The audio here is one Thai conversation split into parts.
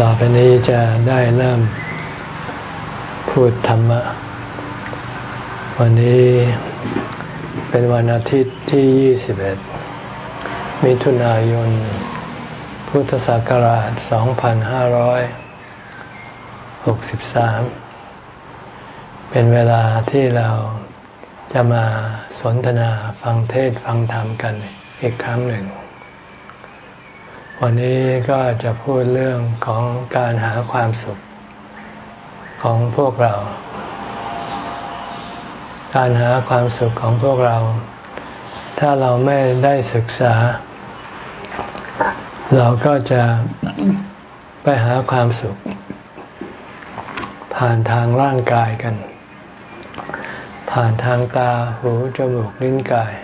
ต่อไปนี้จะได้เริ่มพูดธรรมะ วันนี้เป็นวันอาทิตย์ที่ 21 มิถุนายน พุทธศักราช 2563 เป็นเวลาที่เราจะมาสนทนาฟังเทศฟังธรรมกันอีกครั้งหนึ่ง วันนี้ก็จะพูดเรื่องของการหาความสุขของพวกเรา การหาความสุขของพวกเรา ถ้าเราไม่ได้ศึกษา เราก็จะไปหาความสุข ผ่านทางร่างกายกัน ผ่านทางตาหูจมูกลิ้นกาย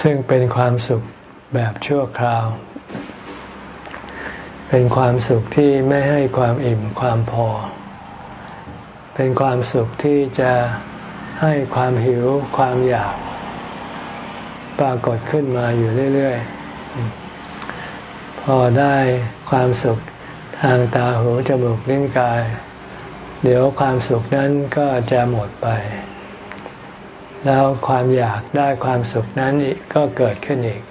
ซึ่งเป็นความสุข แบบชั่วคราว เป็นความสุขที่ไม่ให้ความอิ่มความพอ เป็นความสุขที่จะให้ความหิวความอยาก ปรากฏขึ้นมาอยู่เรื่อย ๆ พอได้ความสุขทางตาหูจมูกลิ้นกาย เดี๋ยวความสุขนั้นก็จะหมดไป แล้วความอยากได้ความสุขนั้นก็เกิดขึ้นอีก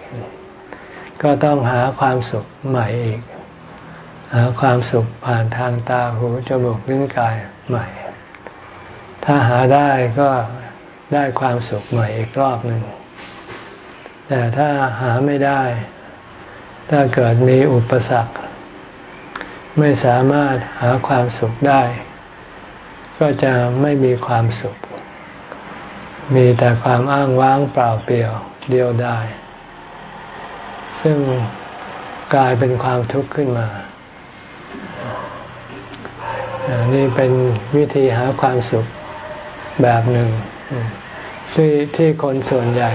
ก็ต้องหาความสุขใหม่อีก หาความสุขผ่านทางตาหูจมูกลิ้นกายใหม่ ถ้าหาได้ก็ได้ความสุขใหม่อีกรอบหนึ่ง แต่ถ้าหาไม่ได้ ถ้าเกิดมีอุปสรรค ไม่สามารถหาความสุขได้ ก็จะไม่มีความสุข มีแต่ความอ้างว้างเปล่าเปลี่ยวเดียวดาย ซึ่งกลายเป็นความทุกข์ขึ้นมา นี่เป็นวิธีหาความสุขแบบหนึ่งที่ที่คนส่วนใหญ่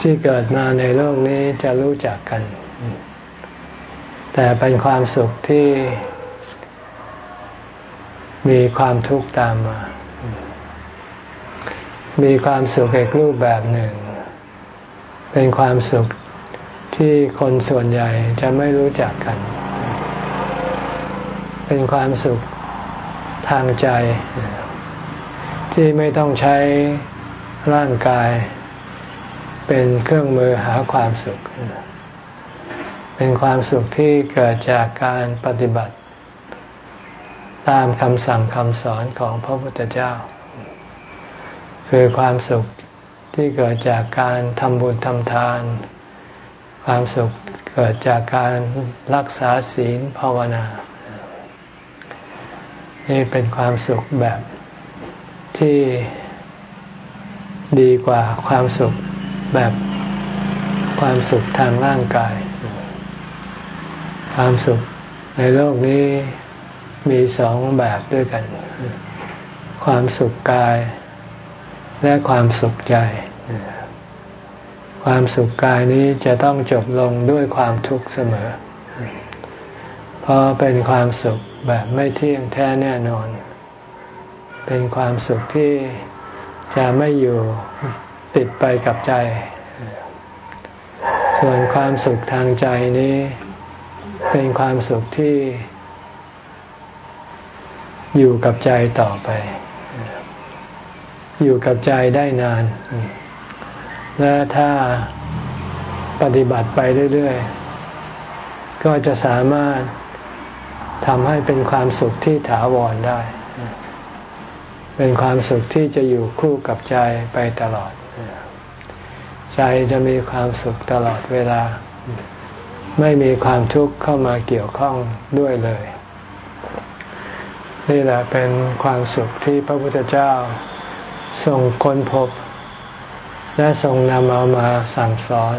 ที่เกิดมาในโลกนี้จะรู้จักกัน แต่เป็นความสุขที่มีความทุกข์ตามมา มีความสุขอีกรูปแบบหนึ่ง เป็นความสุข ที่คนส่วนใหญ่จะไม่รู้จักกัน เป็นความสุขทางใจ ที่ไม่ต้องใช้ร่างกาย เป็นเครื่องมือหาความสุข เป็นความสุขที่เกิดจากการปฏิบัติ ตามคำสั่งคำสอนของพระพุทธเจ้า คือความสุขที่เกิดจากการทำบุญทำทาน ความสุขเกิดจากการรักษาศีลภาวนา นี่เป็นความสุขแบบที่ดีกว่าความสุขแบบความสุขทางร่างกาย ความสุขในโลกนี้มีสองแบบด้วยกัน ความสุขกายและความสุขใจ ความสุขกายนี้จะต้องจบลงด้วยความทุกข์เสมอ เพราะเป็นความสุขแบบไม่เที่ยงแท้แน่นอน เป็นความสุขที่จะไม่อยู่ติดไปกับใจ ส่วนความสุขทางใจนี้ เป็นความสุขที่ อยู่กับใจต่อไป อยู่กับใจได้นาน และถ้าปฏิบัติไปเรื่อยๆ ก็จะสามารถทำให้เป็นความสุขที่ถาวรได้ เป็นความสุขที่จะอยู่คู่กับใจไปตลอด ใจจะมีความสุขตลอดเวลา ไม่มีความทุกข์เข้ามาเกี่ยวข้องด้วยเลย นี่แหละเป็นความสุขที่พระพุทธเจ้าทรงค้นพบ และทรงนำเอามาสั่งสอน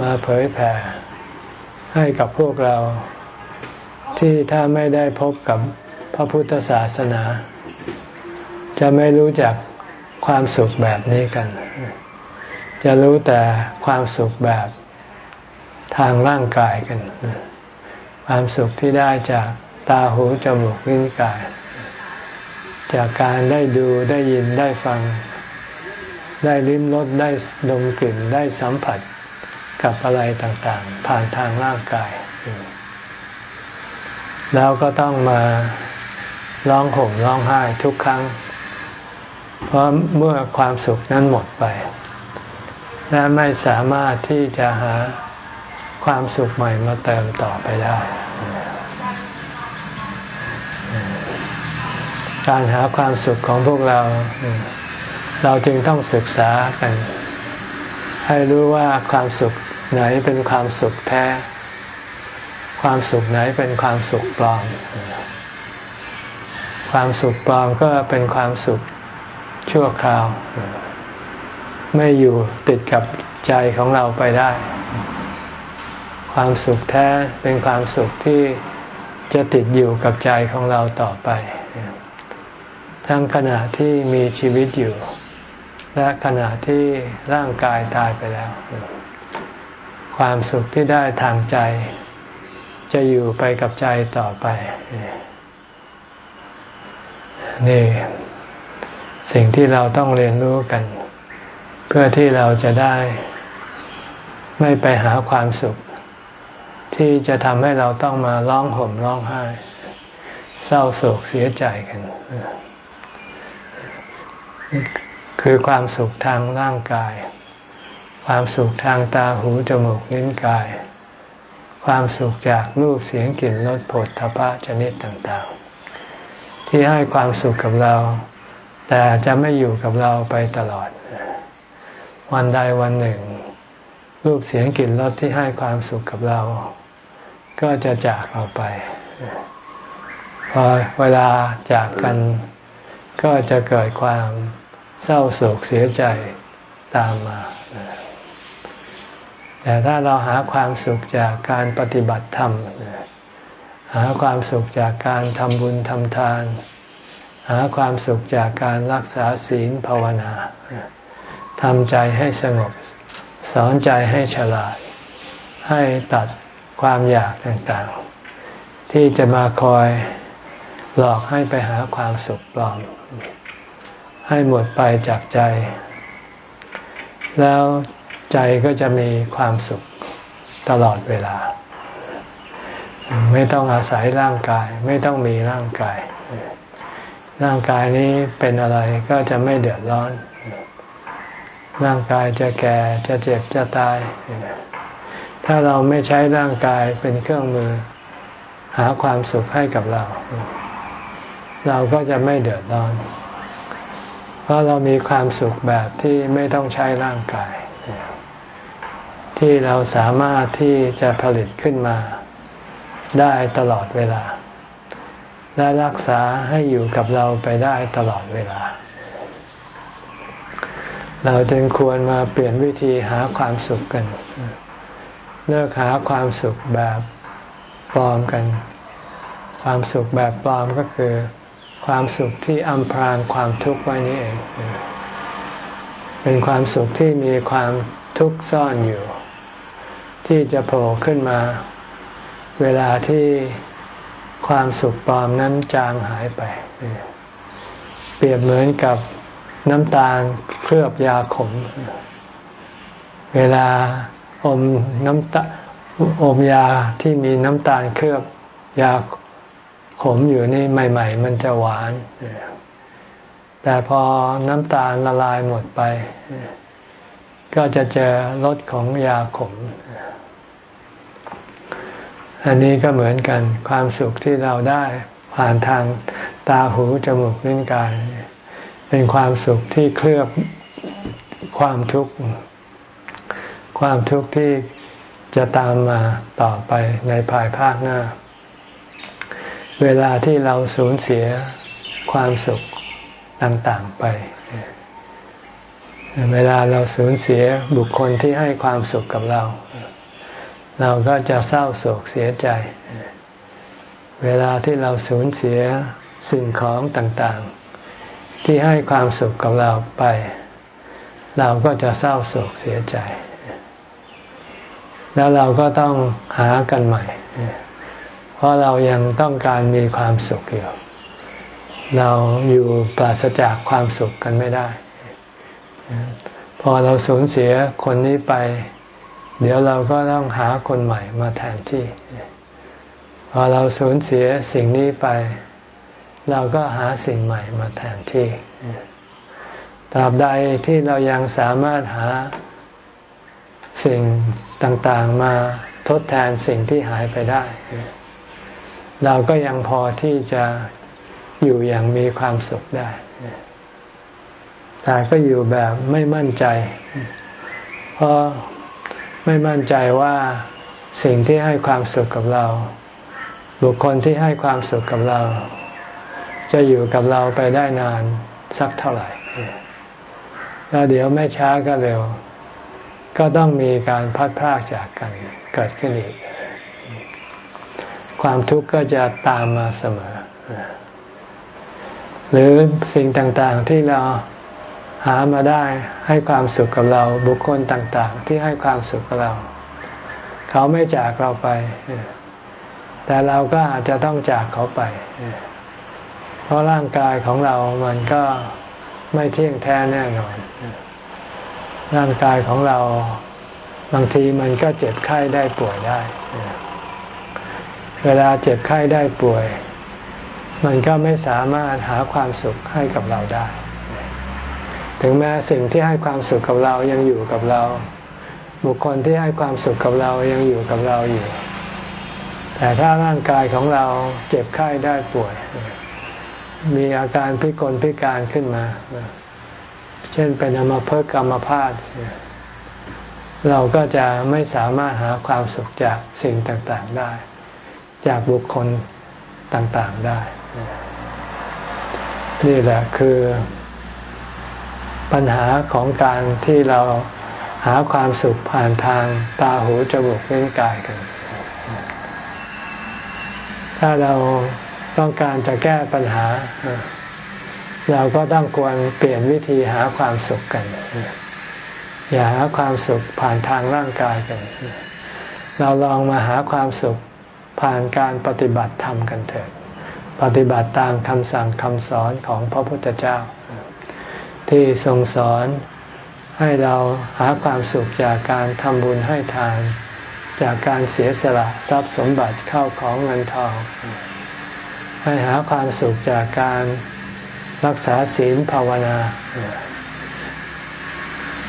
มาเผยแผ่ ให้กับพวกเรา ที่ถ้าไม่ได้พบกับพระพุทธศาสนา จะไม่รู้จักความสุขแบบนี้กัน จะรู้แต่ความสุขแบบทางร่างกายกัน ความสุขที่ได้จากตาหูจมูกลิ้นกาย จากการได้ดูได้ยินได้ฟัง ได้ลิ้มรสได้ดมกลิ่นได้สัมผัสกับอะไรต่างๆ ผ่านทางร่างกาย แล้วก็ต้องมาร้องห่มร้องไห้ทุกครั้ง เพราะเมื่อความสุขนั้นหมดไป และไม่สามารถที่จะหาความสุขใหม่มาเติมต่อไปได้ การหาความสุขของพวกเรา เราจึงต้องศึกษากัน ให้รู้ว่าความสุขไหนเป็นความสุขแท้ ความสุขไหนเป็นความสุขปลอม ความสุขปลอมก็เป็นความสุขชั่วคราว ไม่อยู่ติดกับใจของเราไปได้ ความสุขแท้เป็นความสุขที่จะติดอยู่กับใจของเราต่อไป ทั้งขณะที่มีชีวิตอยู่ และขณะที่ร่างกายตายไปแล้ว ความสุขที่ได้ทางใจ จะอยู่ไปกับใจต่อไป นี่ สิ่งที่เราต้องเรียนรู้กัน เพื่อที่เราจะได้ ไม่ไปหาความสุข ที่จะทำให้เราต้องมาร้องห่มร้องไห้ เศร้าโศกเสียใจกัน คือความสุขทางร่างกาย ความสุขทางตาหูจมูกลิ้นกาย ความสุขจากรูปเสียงกลิ่นรสผลทพะชนิดต่างๆ ที่ให้ความสุขกับเรา แต่จะไม่อยู่กับเราไปตลอด วันใดวันหนึ่ง รูปเสียงกลิ่นรสที่ให้ความสุขกับเรา ก็จะจากเราไปพอเวลาจากกันก็จะเกิดความ เศร้าโศกเสียใจตามมา แต่ถ้าเราหาความสุขจากการปฏิบัติธรรม หาความสุขจากการทำบุญทำทาน หาความสุขจากการรักษาศีลภาวนาทำใจให้สงบ สอนใจให้ฉลาด ให้ตัดความอยากต่างๆ ที่จะมาคอยหลอกให้ไปหาความสุขปลอม ให้หมดไปจากใจ แล้วใจก็จะมีความสุขตลอดเวลา ไม่ต้องอาศัยร่างกาย ไม่ต้องมีร่างกาย ร่างกายนี้เป็นอะไรก็จะไม่เดือดร้อน ร่างกายจะแก่จะเจ็บจะตาย ถ้าเราไม่ใช้ร่างกายเป็นเครื่องมือ หาความสุขให้กับเรา เราก็จะไม่เดือดร้อน เพราะเรามีความสุขแบบที่ไม่ต้องใช้ร่างกาย ที่เราสามารถที่จะผลิตขึ้นมาได้ตลอดเวลา และรักษาให้อยู่กับเราไปได้ตลอดเวลา เราจึงควรมาเปลี่ยนวิธีหาความสุขกัน เลิกหาความสุขแบบปลอมกัน ความสุขแบบปลอมก็คือ ความสุขที่อำพรางความทุกข์ไว้นี่เอง เป็นความสุขที่มีความทุกข์ซ่อนอยู่ ที่จะโผล่ขึ้นมา เวลาที่ความสุขปลอมนั้นจางหายไป เปรียบเหมือนกับน้ำตาลเคลือบยาขม เวลาอมน้ำตาอมยาที่มีน้ำตาลเคลือบยา ขมอยู่นี่ใหม่ ๆ มันจะหวาน แต่พอน้ำตาลละลายหมดไป ก็จะเจอรสของยาขม อันนี้ก็เหมือนกันความสุขที่เราได้ผ่านทางตาหูจมูกลิ้นกาย เป็นความสุขที่เคลือบความทุกข์ ความทุกข์ที่จะตามมาต่อไปในภายภาคหน้า เวลาที่เราสูญเสียความสุขต่างๆไป เวลาเราสูญเสียบุคคลที่ให้ความสุขกับเรา เราก็จะเศร้าโศกเสียใจ เวลาที่เราสูญเสียสิ่งของต่างๆ ที่ให้ความสุขกับเราไป เราก็จะเศร้าโศกเสียใจ แล้วเราก็ต้องหากันใหม่ เพราะเรายังต้องการมีความสุขอยู่ เราอยู่ปราศจากความสุขกันไม่ได้ พอเราสูญเสียคนนี้ไป เดี๋ยวเราก็ต้องหาคนใหม่มาแทนที่ พอเราสูญเสียสิ่งนี้ไป เราก็หาสิ่งใหม่มาแทนที่ตราบใดที่เรายังสามารถหาสิ่งต่างๆมาทดแทนสิ่งที่หายไปได้ เราก็ยังพอที่จะอยู่อย่างมีความสุขได้ แต่ก็อยู่แบบไม่มั่นใจ เพราะไม่มั่นใจว่าสิ่งที่ให้ความสุขกับเรา บุคคลที่ให้ความสุขกับเรา จะอยู่กับเราไปได้นานสักเท่าไหร่ แล้วเดี๋ยวไม่ช้าก็เร็ว ก็ต้องมีการพัดพรากจากกันเกิดขึ้นอีก ความทุกข์ก็จะตามมาเสมอ หรือสิ่งต่างๆที่เราหามาได้ให้ความสุขกับเราบุคคลต่าง ๆ ที่ให้ความสุขกับเรา เขาไม่จากเราไป แต่เราก็อาจจะต้องจากเขาไป เพราะร่างกายของเรามันก็ไม่เที่ยงแท้แน่นอน ร่างกายของเราบางทีมันก็เจ็บไข้ได้ป่วยได้ เวลาเจ็บไข้ได้ป่วย มันก็ไม่สามารถหาความสุขให้กับเราได้ ถึงแม้สิ่งที่ให้ความสุขกับเรายังอยู่กับเรา บุคคลที่ให้ความสุขกับเรายังอยู่กับเราอยู่ แต่ถ้าร่างกายของเราเจ็บไข้ได้ป่วย มีอาการพิกลพิการขึ้นมา เช่นเป็นอมาเพิกกรรมภาพเราก็จะไม่สามารถหาความสุขจากสิ่งต่างๆได้ จากบุคคลต่างๆได้ นี่แหละคือปัญหาของการที่เราหาความสุขผ่านทางตาหูจมูกลิ้นกายกัน ถ้าเราต้องการจะแก้ปัญหา เราก็ต้องควรเปลี่ยนวิธีหาความสุขกัน อย่าหาความสุขผ่านทางร่างกายกัน เราลองมาหาความสุข ผ่านการปฏิบัติธรรมกันเถิด ปฏิบัติตามคำสั่งคำสอนของพระพุทธเจ้า ที่ทรงสอนให้เราหาความสุขจากการทำบุญให้ทาน จากการเสียสละทรัพย์สมบัติเข้าของเงินทอง ให้หาความสุขจากการรักษาศีลภาวนา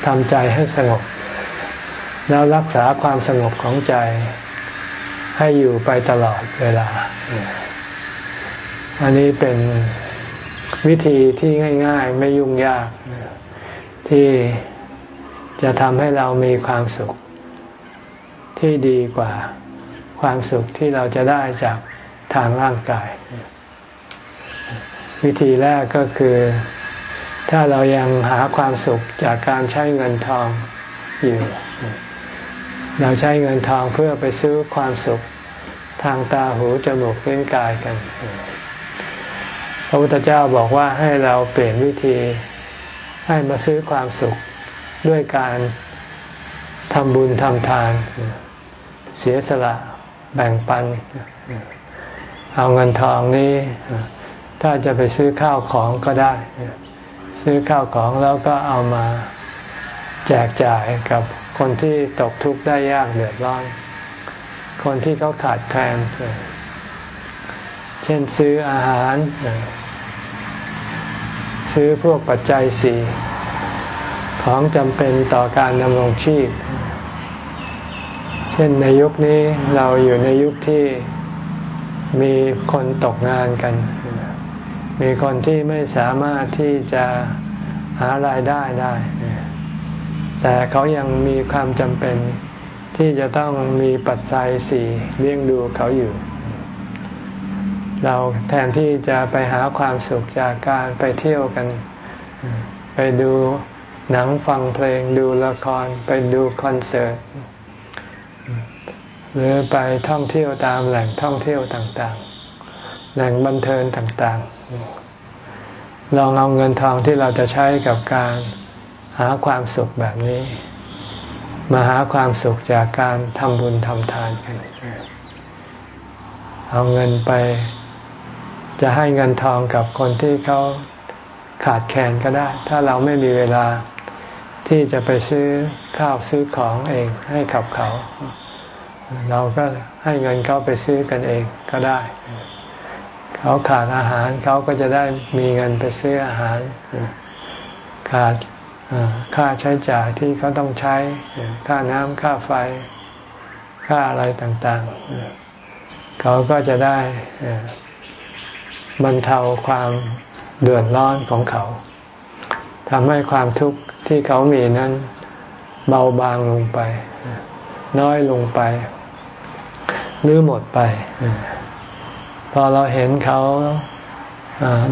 ทำใจให้สงบ แล้วรักษาความสงบของใจ ให้อยู่ไปตลอดเวลา อันนี้เป็นวิธีที่ง่าย ๆ ไม่ยุ่งยาก ที่จะทำให้เรามีความสุขที่ดีกว่าความสุขที่เราจะได้จากทางร่างกาย วิธีแรกก็คือ ถ้าเรายังหาความสุขจากการใช้เงินทองอยู่ เราใช้เงินทองเพื่อไปซื้อความสุขทางตาหูจมูกเล่นกายกัน พระพุทธเจ้าบอกว่าให้เราเปลี่ยนวิธีให้มาซื้อความสุขด้วยการทำบุญทำทาน เสียสละแบ่งปัน เอาเงินทองนี้ ถ้าจะไปซื้อข้าวของก็ได้ ซื้อข้าวของแล้วก็เอามาแจกจ่ายกับ คนที่ตกทุกข์ได้ยากเดือดร้อน คนที่เขาขาดแคลนเช่นซื้ออาหาร ซื้อพวกปัจจัยสี่ของจำเป็นต่อการดำรงชีพ เช่นในยุคนี้เราอยู่ในยุคที่มีคนตกงานกัน มีคนที่ไม่สามารถที่จะหารายได้ได้ แต่เขายังมีความจำเป็นที่จะต้องมีปัจจัยสี่เลี้ยงดูเขาอยู่ เราแทนที่จะไปหาความสุขจากการไปเที่ยวกัน ไปดูหนังฟังเพลงดูละครไปดูคอนเสิร์ต หรือไปท่องเที่ยวตามแหล่งท่องเที่ยวต่างๆ แหล่งบันเทิงต่างๆ ลองเอาเงินทองที่เราจะใช้กับการ หาความสุขแบบนี้ มาหาความสุขจากการทำบุญทำทานกัน เอาเงินไป จะให้เงินทองกับคนที่เขาขาดแคลนก็ได้ ถ้าเราไม่มีเวลาที่จะไปซื้อข้าวซื้อของเองให้กับเขา เราก็ให้เงินเขาไปซื้อกันเองก็ได้ เขาขาดอาหารเขาก็จะได้มีเงินไปซื้ออาหาร ขาด ค่าใช้จ่ายที่เขาต้องใช้ ค่าน้ำค่าไฟ ค่าอะไรต่างๆ เขาก็จะได้บรรเทาความเดือดร้อนของเขาทำให้ความทุกข์ที่เขามีนั้นเบาบางลงไป น้อยลงไปหรือหมดไป พอเราเห็นเขา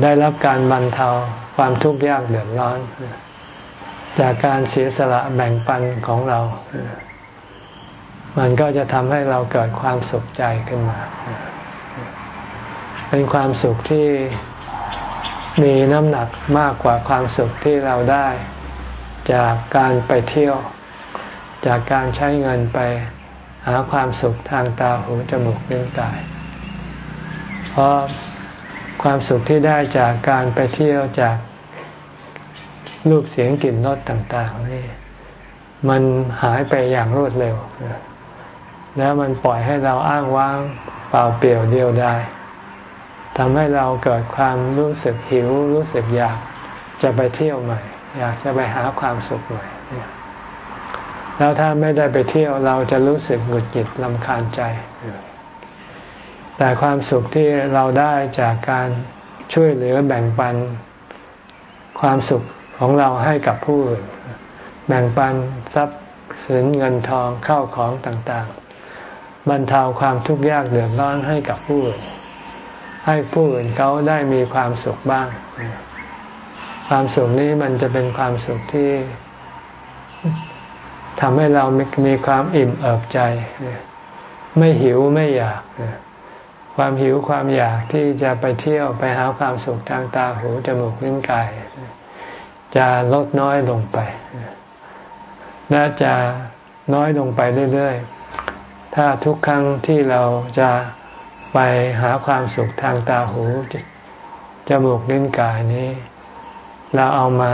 ได้รับการบรรเทาความทุกข์ยากเดือดร้อน จากการเสียสละแบ่งปันของเรา มันก็จะทำให้เราเกิดความสุขใจขึ้นมา เป็นความสุขที่มีน้ำหนักมากกว่าความสุขที่เราได้ จากการไปเที่ยว จากการใช้เงินไปหาความสุขทางตาหูจมูกลิ้นกาย เพราะความสุขที่ได้จากการไปเที่ยวจาก รูปเสียงกลิ่นรสต่างๆนี่มันหายไปอย่างรวดเร็ว แล้วมันปล่อยให้เราอ้างว้างเปล่าเปลี่ยวเดียวได้ทำให้เราเกิดความรู้สึกหิว รู้สึกอยากจะไปเที่ยวใหม่ อยากจะไปหาความสุขใหม่แล้วถ้าไม่ได้ไปเที่ยวเราจะรู้สึกหงุดหงิดลำคาญใจ แต่ความสุขที่เราได้จากการช่วยเหลือแบ่งปัน ความสุข ของเราให้กับผู้อื่น แบ่งปันทรัพย์สินเงินทองเข้าของต่างๆ บรรเทาความทุกข์ยากเดือดร้อนให้กับผู้อื่น ให้ผู้อื่นเขาได้มีความสุขบ้าง ความสุขนี้มันจะเป็นความสุขที่ทำให้เรามีความอิ่มเอิบใจ ไม่หิวไม่อยากความหิวความอยากที่จะไปเที่ยวไปหาความสุขทางตาหูจมูกลิ้นกาย จะลดน้อยลงไปและจะน้อยลงไปเรื่อยๆ ถ้าทุกครั้งที่เราจะไปหาความสุขทางตาหูจมูกลิ้นกายนี้ เราเอามา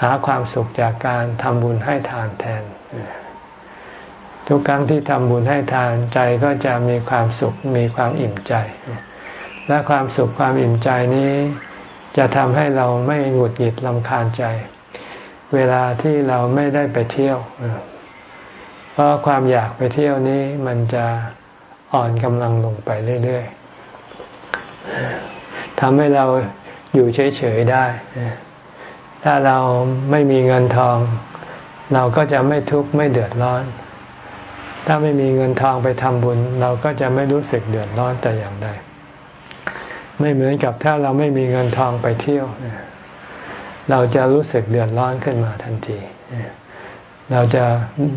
หาความสุขจากการทำบุญให้ทานแทน ทุกครั้งที่ทำบุญให้ทานใจก็จะมีความสุขมีความอิ่มใจ และความสุขความอิ่มใจนี้ จะทำให้เราไม่หงุดหงิดลำคาญใจ เวลาที่เราไม่ได้ไปเที่ยว เพราะความอยากไปเที่ยวนี้มันจะอ่อนกำลังลงไปเรื่อยๆทำให้เราอยู่เฉยๆได้ ถ้าเราไม่มีเงินทอง เราก็จะไม่ทุกข์ไม่เดือดร้อน ถ้าไม่มีเงินทองไปทำบุญ เราก็จะไม่รู้สึกเดือดร้อนแต่อย่างใด ไม่เหมือนกับถ้าเราไม่มีเงินทองไปเที่ยว เราจะรู้สึกเดือดร้อนขึ้นมาทันที เราจะ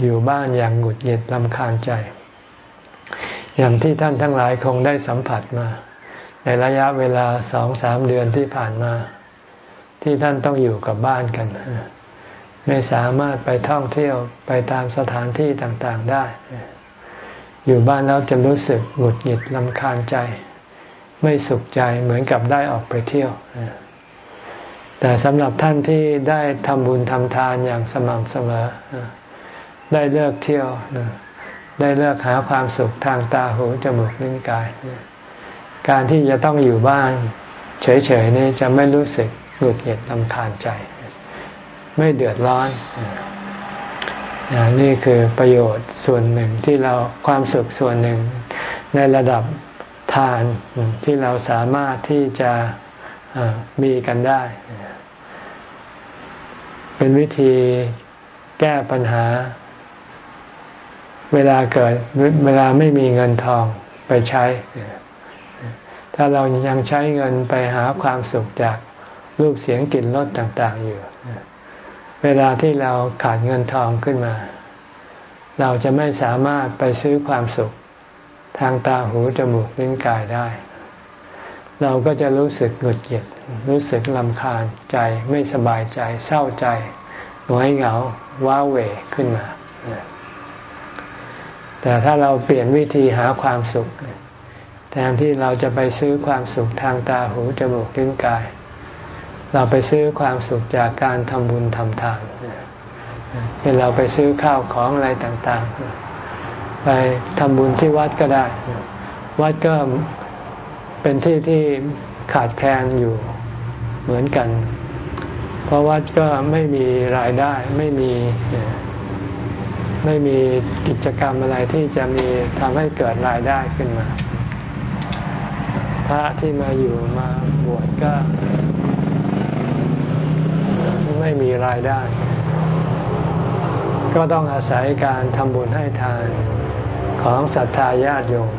อยู่บ้านอย่างหงุดหงิดลำคาญใจ อย่างที่ท่านทั้งหลายคงได้สัมผัสมา ในระยะเวลาสองสามเดือนที่ผ่านมา ที่ท่านต้องอยู่กับบ้านกัน ไม่สามารถไปท่องเที่ยวไปตามสถานที่ต่างๆได้ อยู่บ้านแล้วจะรู้สึกหงุดหงิดลำคาญใจ ไม่สุขใจเหมือนกับได้ออกไปเที่ยว แต่สำหรับท่านที่ได้ทำบุญทำทานอย่างสม่ำเสมอ ได้เลิกเที่ยว ได้เลิกหาความสุขทางตาหูจมูกลิ้นกาย การที่จะต้องอยู่บ้าน เฉยๆนี่จะไม่รู้สึกหงุดหงิดลำคาญใจ ไม่เดือดร้อนนี่คือประโยชน์ส่วนหนึ่งที่เราความสุขส่วนหนึ่งในระดับ ทานที่เราสามารถที่จะมีกันได้ เป็นวิธีแก้ปัญหา เวลาเกิดเวลาไม่มีเงินทองไปใช้ ถ้าเรายังใช้เงินไปหาความสุขจากรูปเสียงกลิ่นรสต่างๆอยู่ เวลาที่เราขาดเงินทองขึ้นมา เราจะไม่สามารถไปซื้อความสุข ทางตาหูจมูกลิ้นกายได้ เราก็จะรู้สึกหงุดหงิดรู้สึกลำคาญใจไม่สบายใจ เศร้าใจหงอยเหงาว้าเหวขึ้นมา แต่ถ้าเราเปลี่ยนวิธีหาความสุข แทนที่เราจะไปซื้อความสุขทางตาหูจมูกลิ้นกาย เราไปซื้อความสุขจากการทำบุญทำทานเป็นเราไปซื้อข้าวของอะไรต่าง ๆ ไปทำบุญที่วัดก็ได้ วัดก็เป็นที่ที่ขาดแคลนอยู่เหมือนกัน เพราะวัดก็ไม่มีรายได้ไม่มีไม่มีกิจกรรมอะไรที่จะมีทำให้เกิดรายได้ขึ้นมา พระที่มาอยู่มาบวชก็ ไม่มีรายได้ ก็ต้องอาศัยการทำบุญให้ทาน ของศรัทธาญาติโยม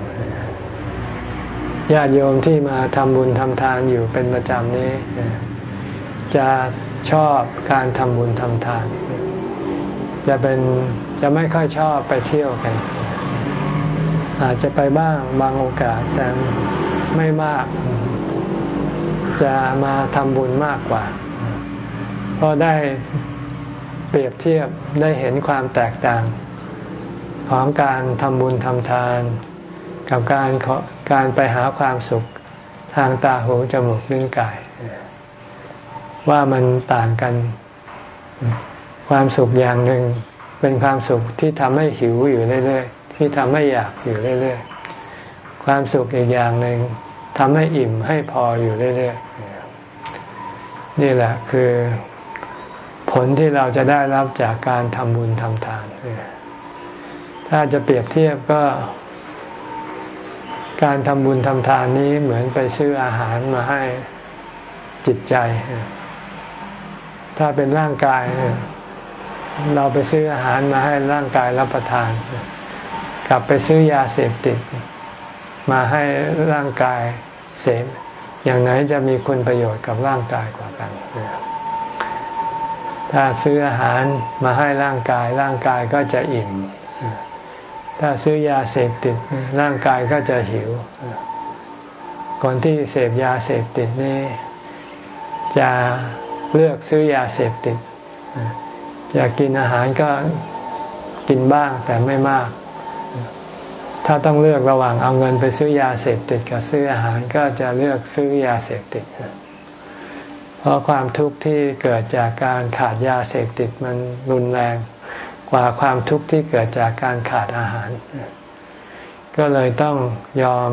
ญาติโยมที่มาทำบุญทำทานอยู่เป็นประจำนี้ จะชอบการทำบุญทำทาน จะเป็นจะไม่ค่อยชอบไปเที่ยวกัน อาจจะไปบ้างบางโอกาสแต่ไม่มาก จะมาทำบุญมากกว่า เพราะได้เปรียบเทียบได้เห็นความแตกต่าง ของการทำบุญทำทาน กับการการไปหาความสุขทางตาหูจมูกลิ้นกาย ว่ามันต่างกัน ความสุขอย่างหนึ่งเป็นความสุขที่ทำให้หิวอยู่เรื่อยๆ ที่ทำให้อยากอยู่เรื่อยๆ ความสุขอีกอย่างหนึ่งทำให้อิ่มให้พออยู่เรื่อยๆ นี่แหละคือผลที่เราจะได้รับจากการทำบุญทำทาน ถ้าจะเปรียบเทียบก็ การทำบุญทำทานนี้เหมือนไปซื้ออาหารมาให้จิตใจ ถ้าเป็นร่างกาย เราไปซื้ออาหารมาให้ร่างกายรับประทาน กลับไปซื้อยาเสพติด มาให้ร่างกายเสพอย่างไหนจะมีคุณประโยชน์กับร่างกายกว่ากัน ถ้าซื้ออาหารมาให้ร่างกาย ร่างกายก็จะอิ่ม ถ้าซื้อยาเสพติดร่างกายก็จะหิว คนที่เสพยาเสพติดนี่จะเลือกซื้อยาเสพติด อยากกินอาหารก็กินบ้างแต่ไม่มาก ถ้าต้องเลือกระหว่างเอาเงินไปซื้อยาเสพติดกับซื้ออาหารก็จะเลือกซื้อยาเสพติด เพราะความทุกข์ที่เกิดจากการขาดยาเสพติดมันรุนแรง ว่าความทุกข์ที่เกิดจากการขาดอาหาร ก็เลยต้องยอม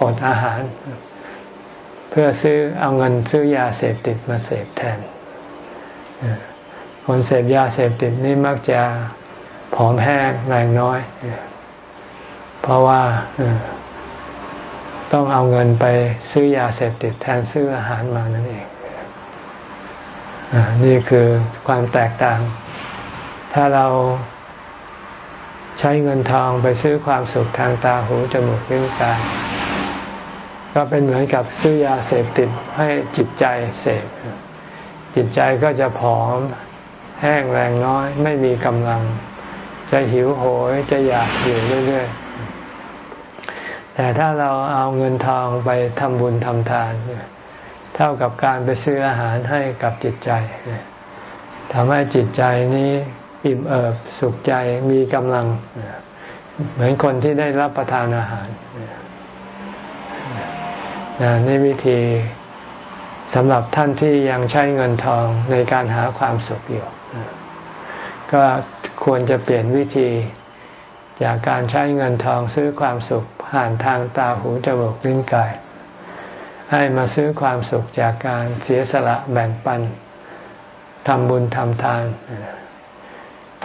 อดอาหาร เพื่อซื้อเอาเงินซื้อยาเสพติดมาเสพแทน คนเสพยาเสพติดนี่มักจะผอมแห้งแรงน้อย เพราะว่าต้องเอาเงินไปซื้อยาเสพติดแทนซื้ออาหารมานั่นเองนี่คือความแตกต่าง ถ้าเราใช้เงินทองไปซื้อความสุขทางตาหูจมูกลิ้นกายก็เป็นเหมือนกับซื้อยาเสพติดให้จิตใจเสพจิตใจก็จะผอม แห้งแรงน้อย ไม่มีกำลัง จะหิวโหยจะอยากอยู่เรื่อยๆ แต่ถ้าเราเอาเงินทองไปทำบุญทำทาน เท่ากับการไปซื้ออาหารให้กับจิตใจทำให้จิตใจนี้ อิ่มเอิบสุขใจมีกำลัง เหมือนคนที่ได้รับประทานอาหารนี่วิธีสำหรับท่านที่ยังใช้เงินทองในการหาความสุขอยู่ก็ควรจะเปลี่ยนวิธี จากการใช้เงินทองซื้อความสุขผ่านทางตาหูจมูกลิ้นกาย ให้มาซื้อความสุขจากการเสียสละแบ่งปันทำบุญทำทาน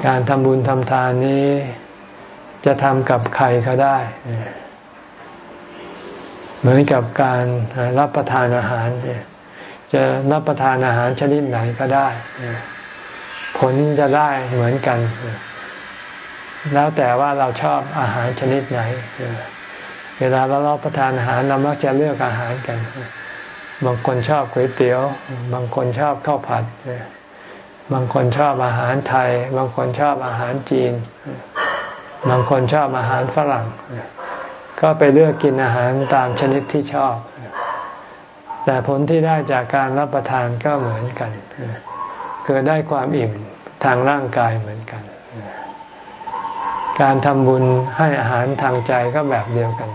การทำบุญทำทานนี้จะทำกับใครก็ได้ เหมือนกับการรับประทานอาหาร จะรับประทานอาหารชนิดไหนก็ได้ ผลจะได้เหมือนกัน แล้วแต่ว่าเราชอบอาหารชนิดไหน เวลาเรารับประทานอาหารเรามักจะเลือกอาหารกัน บางคนชอบก๋วยเตี๋ยว บางคนชอบข้าวผัด บางคนชอบอาหารไทย บางคนชอบอาหารจีน บางคนชอบอาหารฝรั่ง ก็ไปเลือกกินอาหารตามชนิดที่ชอบ แต่ผลที่ได้จากการรับประทานก็เหมือนกัน คือได้ความอิ่มทางร่างกายเหมือนกัน การทำบุญให้อาหารทางใจก็แบบเดียวกัน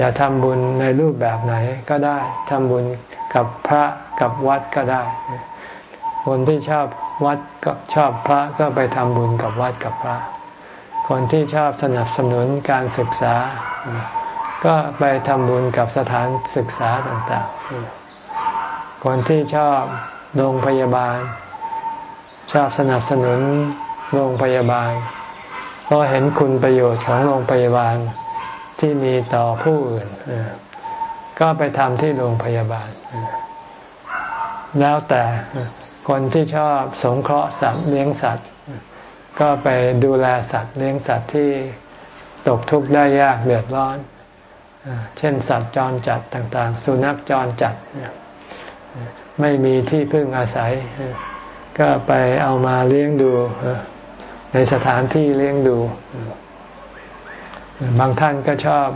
จะทำบุญในรูปแบบไหนก็ได้ ทำบุญกับพระกับวัดก็ได้ คนที่ชอบวัดก็ชอบพระก็ไปทำบุญกับวัดกับพระ คนที่ชอบสนับสนุนการศึกษา ก็ไปทำบุญกับสถานศึกษาต่างๆ คนที่ชอบโรงพยาบาล ชอบสนับสนุนโรงพยาบาลก็เห็นคุณประโยชน์ของโรงพยาบาลที่มีต่อผู้อื่นก็ไปทำที่โรงพยาบาล แล้วแต่ คนที่ชอบสงเคราะห์สัตว์เลี้ยงสัตว์ ก็ไปดูแลสัตว์เลี้ยงสัตว์ที่ตกทุกข์ได้ยากเดือดร้อน เช่น สัตว์จรจัดต่าง ๆ สุนัขจรจัด ไม่มีที่พึ่งอาศัย ก็ไปเอามาเลี้ยงดูในสถานที่เลี้ยงดู บางท่านก็ชอบ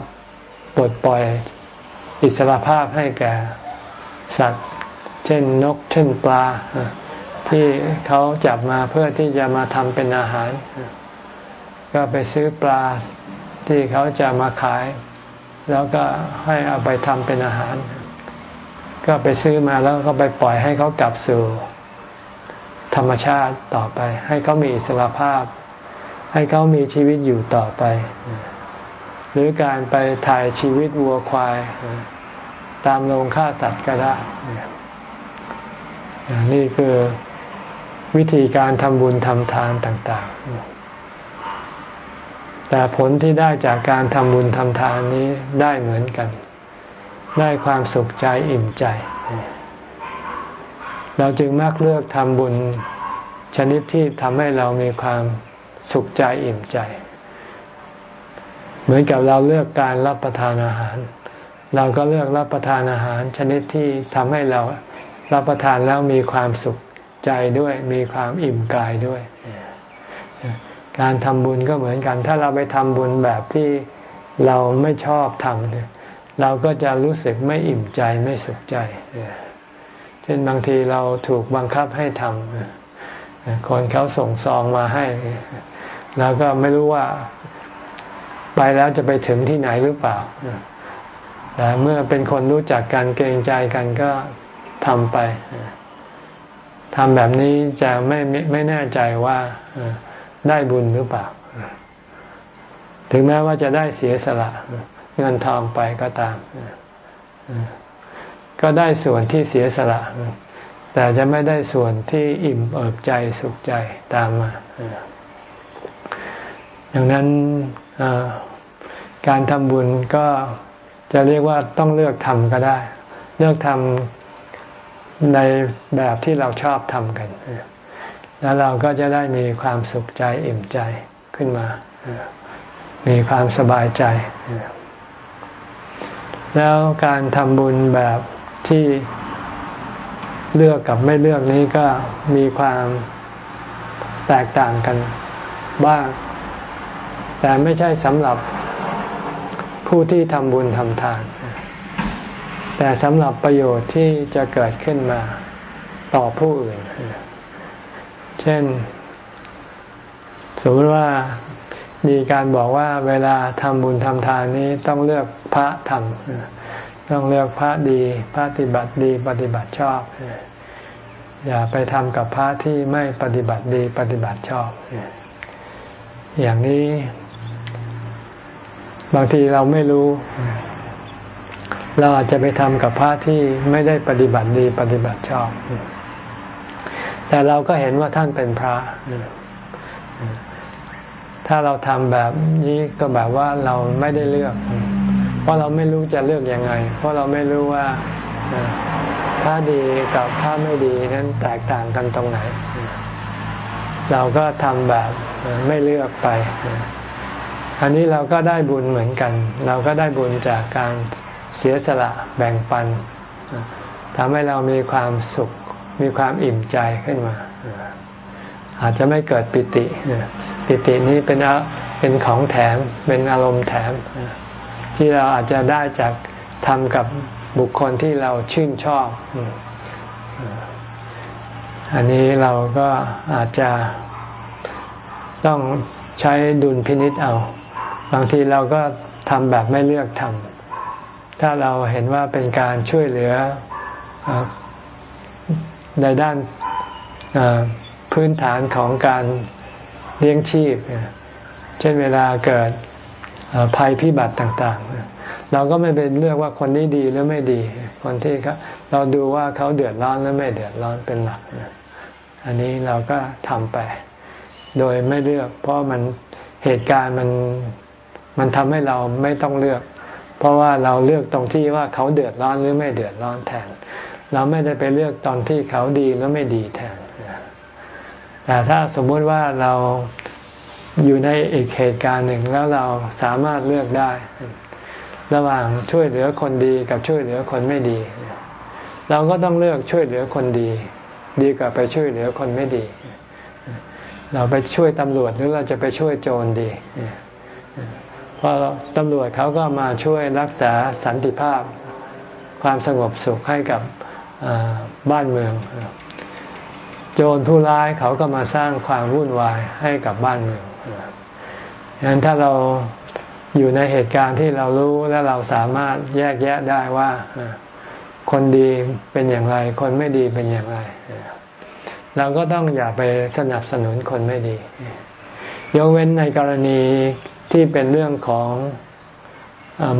ปลดปล่อยอิสระภาพให้แก่สัตว์ เช่นนกเช่นปลา ที่เขาจับมาเพื่อที่จะมาทำเป็นอาหาร ก็ไปซื้อปลาที่เขาจะมาขาย แล้วก็ให้เอาไปทำเป็นอาหาร ก็ไปซื้อมาแล้วก็ไปปล่อยให้เขากลับสู่ธรรมชาติต่อไป ให้เขามีอิสระภาพ ให้เขามีชีวิตอยู่ต่อไป หรือการไปถ่ายชีวิตวัวควาย ตามโรงฆ่าสัตว์ก็ได้ นี่คือวิธีการทำบุญทำทานต่าง ๆ แต่ผลที่ได้จากการทำบุญทำทานนี้ได้เหมือนกัน ได้ความสุขใจอิ่มใจ เราจึงมักเลือกทำบุญชนิดที่ทำให้เรามีความสุขใจอิ่มใจ เหมือนกับเราเลือกการรับประทานอาหาร เราก็เลือกรับประทานอาหารชนิดที่ทำให้เรา รับประทานแล้วมีความสุขใจด้วย มีความอิ่มกายด้วย การทำบุญก็เหมือนกัน ถ้าเราไปทำบุญแบบที่เราไม่ชอบทำเราก็จะรู้สึกไม่อิ่มใจไม่สุขใจ เช่นบางทีเราถูกบังคับให้ทำคนเขาส่งซองมาให้ แล้วก็ไม่รู้ว่าไปแล้วจะไปถึงที่ไหนหรือเปล่าแต่เมื่อเป็นคนรู้จักกันเกรงใจกันก็ ทำไปทำแบบนี้จะไม่ไม่แน่ใจว่าได้บุญหรือเปล่า ถึงแม้ว่าจะได้เสียสละเงินทองไปก็ตาม ก็ได้ส่วนที่เสียสละ แต่จะไม่ได้ส่วนที่อิ่มเอิบใจสุขใจตามมาดังนั้นการทำบุญก็จะเรียกว่าต้องเลือกทำก็ได้ เลือกทำ ในแบบที่เราชอบทำกัน แล้วเราก็จะได้มีความสุขใจอิ่มใจขึ้นมา มีความสบายใจ แล้วการทำบุญแบบที่เลือกกับไม่เลือกนี้ก็มีความแตกต่างกันบ้าง แต่ไม่ใช่สำหรับผู้ที่ทำบุญทำทาน แต่สำหรับประโยชน์ที่จะเกิดขึ้นมาต่อผู้อื่น เช่น สมมติว่ามีการบอกว่าเวลาทำบุญทำทานนี้ต้องเลือกพระทำต้องเลือกพระดีพระปฏิบัติดีปฏิบัติชอบ อย่าไปทำกับพระที่ไม่ปฏิบัติดีปฏิบัติชอบ อย่างนี้ บางทีเราไม่รู้ เราอาจจะไปทำกับพระที่ไม่ได้ปฏิบัติดีปฏิบัติชอบ แต่เราก็เห็นว่าท่านเป็นพระ ถ้าเราทำแบบนี้ก็แบบว่าเราไม่ได้เลือก เพราะเราไม่รู้จะเลือกยังไง เพราะเราไม่รู้ว่าถ้าดีกับถ้าไม่ดีนั้นแตกต่างกันตรงไหน เราก็ทำแบบไม่เลือกไปอันนี้เราก็ได้บุญเหมือนกัน เราก็ได้บุญจากการ เสียสละแบ่งปันทำให้เรามีความสุข มีความอิ่มใจขึ้นมา อาจจะไม่เกิดปิติ ปิตินี้เป็นเป็นของแถมเป็นอารมณ์แถม ที่เราอาจจะได้จากทำกับบุคคลที่เราชื่นชอบ อันนี้เราก็อาจจะต้องใช้ดุลพินิษเอา บางทีเราก็ทำแบบไม่เลือกทำ ถ้าเราเห็นว่าเป็นการช่วยเหลือในด้านพื้นฐานของการเลี้ยงชีพ เช่นเวลาเกิดภัยพิบัติต่าง ๆ เราก็ไม่เป็นเลือกว่าคนนี้ดีหรือไม่ดี คนที่เขาเราดูว่าเขาเดือดร้อนหรือไม่เดือดร้อนเป็นหลัก อันนี้เราก็ทำไป โดยไม่เลือก เพราะมันเหตุการณ์มันมันทำให้เราไม่ต้องเลือก เพราะว่าเราเลือกตรงที่ว่าเขาเดือดร้อนหรือไม่เดือดร้อนแทน เราไม่ได้ไปเลือกตอนที่เขาดีหรือไม่ดีแทนแต่ถ้าสมมุติว่าเราอยู่ในอีกเหตุการณ์หนึ่งแล้วเราสามารถเลือกได้ ระหว่างช่วยเหลือคนดีกับช่วยเหลือคนไม่ดี เราก็ต้องเลือกช่วยเหลือคนดี ดีกว่าไปช่วยเหลือคนไม่ดี เราไปช่วยตำรวจหรือเราจะไปช่วยโจรดี พอตำรวจเขาก็มาช่วยรักษาสันติภาพ ความสงบสุขให้กับบ้านเมือง โจรผู้ร้ายเขาก็มาสร้างความวุ่นวายให้กับบ้านเมืองดังนั้นถ้าเราอยู่ในเหตุการณ์ที่เรารู้และเราสามารถแยกแยะได้ว่าคนดีเป็นอย่างไร คนไม่ดีเป็นอย่างไร เราก็ต้องอย่าไปสนับสนุนคนไม่ดี ยกเว้นในกรณี ที่เป็นเรื่องของ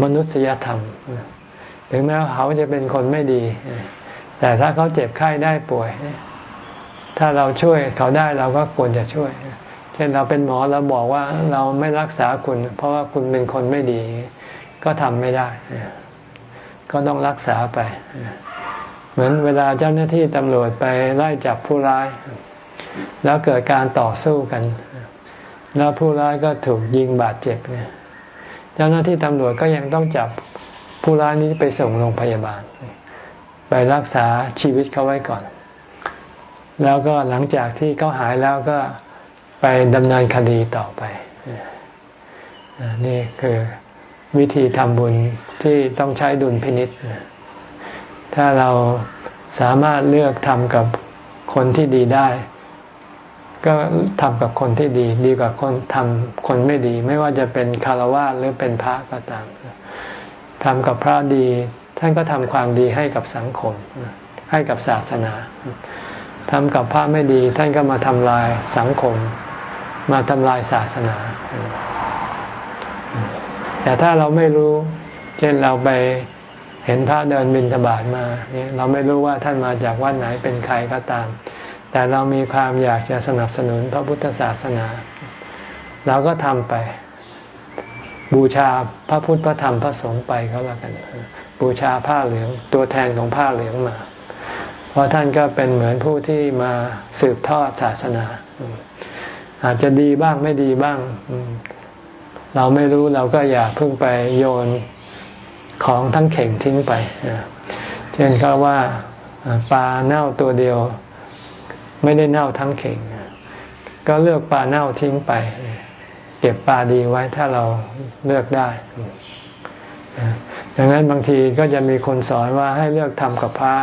มนุษยธรรม ถึงแม้เขาจะเป็นคนไม่ดี แต่ถ้าเขาเจ็บไข้ได้ป่วย ถ้าเราช่วยเขาได้เราก็ควรจะช่วย เช่นเราเป็นหมอเราบอกว่าเราไม่รักษาคุณ เพราะว่าคุณเป็นคนไม่ดี ก็ทำไม่ได้ ก็ต้องรักษาไป เหมือนเวลาเจ้าหน้าที่ตำรวจไปไล่จับผู้ร้าย แล้วเกิดการต่อสู้กัน แล้วผู้ร้ายก็ถูกยิงบาดเจ็บเนี่ยเจ้าหน้าที่ตำรวจก็ยังต้องจับผู้ร้ายนี้ไปส่งโรงพยาบาล ไปรักษาชีวิตเขาไว้ก่อน แล้วก็หลังจากที่เขาหายแล้วก็ไปดำเนินคดีต่อไป นี่คือวิธีทำบุญที่ต้องใช้ดุลพินิษถ้าเราสามารถเลือกทำกับคนที่ดีได้ ก็ทำกับคนที่ดี ดีกว่าคนทำคนไม่ดี ไม่ว่าจะเป็นคารวะหรือเป็นพระก็ตามทำกับพระดี ท่านก็ทำความดีให้กับสังคม ให้กับศาสนาทำกับพระไม่ดี ท่านก็มาทำลายสังคม มาทำลายศาสนา แต่ถ้าเราไม่รู้ เช่นเราไปเห็นพระเดินบินทบาทมาเนี่ยเราไม่รู้ว่าท่านมาจากวัดไหนเป็นใครก็ตาม แต่เรามีความอยากจะสนับสนุนพระพุทธศาสนา เราก็ทำไป บูชาพระพุทธพระธรรมพระสงฆ์ไปเขาแล้วกัน บูชาผ้าเหลืองตัวแทนของผ้าเหลืองมา เพราะท่านก็เป็นเหมือนผู้ที่มาสืบทอดศาสนา อาจจะดีบ้างไม่ดีบ้าง เราไม่รู้เราก็อย่าเพิ่งไปโยนของทั้งเข่งทิ้งไปเช่นเขาว่าปลาเน่าตัวเดียว ไม่ได้เน่าทั้งเข่ง ก็เลือกปลาเน่าทิ้งไป เก็บปลาดีไว้ถ้าเราเลือกได้ดังนั้นบางทีก็จะมีคนสอนว่าให้เลือกทำกับพระ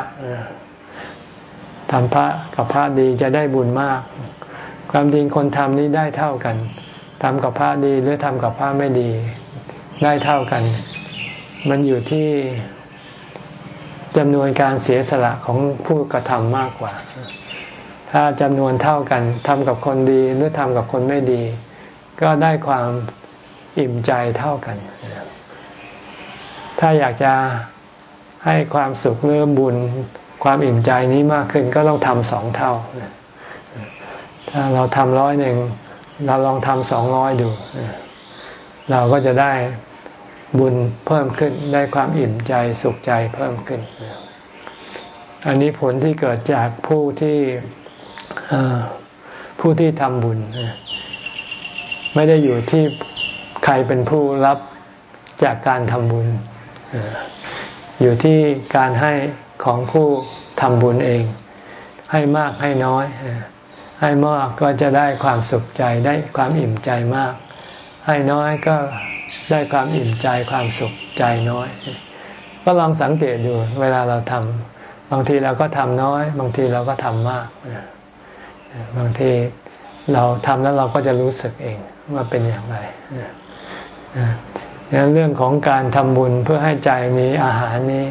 ทำพระกับพระดีจะได้บุญมาก ความจริงคนทำนี้ได้เท่ากันทำกับพระดีหรือทำกับพระไม่ดี ได้เท่ากัน มันอยู่ที่จำนวนการเสียสละของผู้กระทำมากกว่า ถ้าจำนวนเท่ากันทำกับคนดีหรือทำกับคนไม่ดี ก็ได้ความอิ่มใจเท่ากัน ถ้าอยากจะให้ความสุขเรื่อบุญความอิ่มใจนี้มากขึ้นก็ต้องทำสองเท่า ถ้าเราทำร้อยหนึ่งเราลองทำสองร้อยดู เราก็จะได้บุญเพิ่มขึ้นได้ความอิ่มใจสุขใจเพิ่มขึ้น อันนี้ผลที่เกิดจากผู้ที่ ผู้ที่ทำบุญ ไม่ได้อยู่ที่ใครเป็นผู้รับจากการทำบุญ อยู่ที่การให้ของผู้ทำบุญเอง ให้มากให้น้อย ให้มากก็จะได้ความสุขใจได้ความอิ่มใจมาก ให้น้อยก็ได้ความอิ่มใจความสุขใจน้อย ก็ลองสังเกตดูเวลาเราทำบางทีเราก็ทำน้อย บางทีเราก็ทำมาก บางทีเราทำแล้วเราก็จะรู้สึกเองว่าเป็นอย่างไรเรื่องของการทำบุญเพื่อให้ใจมีอาหารนี้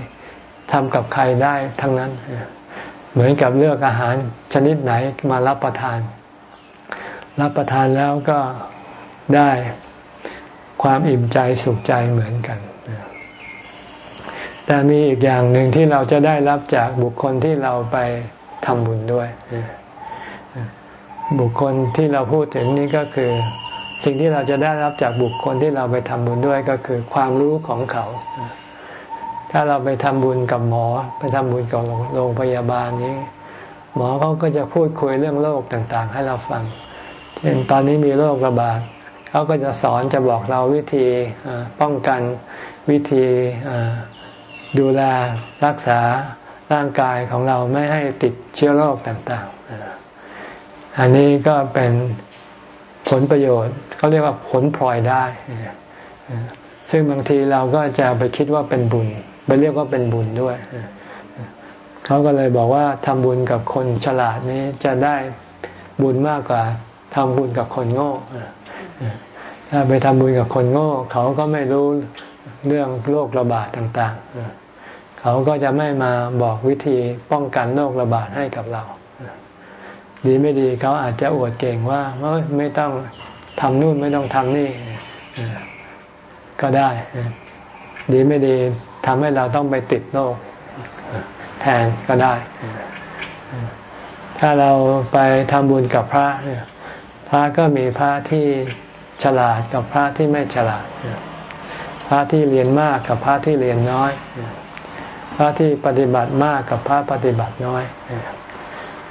ทำกับใครได้ทั้งนั้น เหมือนกับเลือกอาหารชนิดไหนมารับประทาน รับประทานแล้วก็ได้ความอิ่มใจสุขใจเหมือนกัน แต่มีอีกอย่างหนึ่งที่เราจะได้รับจากบุคคลที่เราไปทำบุญด้วย บุคคลที่เราพูดถึงนี้ก็คือ สิ่งที่เราจะได้รับจากบุคคลที่เราไปทำบุญด้วยก็คือความรู้ของเขา ถ้าเราไปทำบุญกับหมอ ไปทำบุญกับโรงพยาบาลนี้ หมอเขาก็จะพูดคุยเรื่องโรคต่างๆ ให้เราฟัง เช่นตอนนี้มีโรคระบาดเขาก็จะสอนจะบอกเราวิธีป้องกันวิธีดูแลรักษาร่างกายของเราไม่ให้ติดเชื้อโรคต่างๆ อันนี้ก็เป็นผลประโยชน์เขาเรียกว่าผลพลอยได้ ซึ่งบางทีเราก็จะไปคิดว่าเป็นบุญ ไปเรียกว่าเป็นบุญด้วยเขาก็เลยบอกว่าทำบุญกับคนฉลาดนี้จะได้บุญมากกว่าทำบุญกับคนโง่ถ้าไปทำบุญกับคนโง่ เขาก็ไม่รู้เรื่องโรคระบาดต่าง ๆ เขาก็จะไม่มาบอกวิธีป้องกันโรคระบาดให้กับเรา ดีไม่ดีเขาอาจจะอวดเก่งว่าไม่ต้องทำนู่นไม่ต้องทำนี่ก็ได้ ดีไม่ดีทำให้เราต้องไปติดโรคแทนก็ได้ ถ้าเราไปทำบุญกับพระพระก็มีพระที่ฉลาดกับพระที่ไม่ฉลาด พระที่เรียนมากกับพระที่เรียนน้อย พระที่ปฏิบัติมากกับพระปฏิบัติน้อย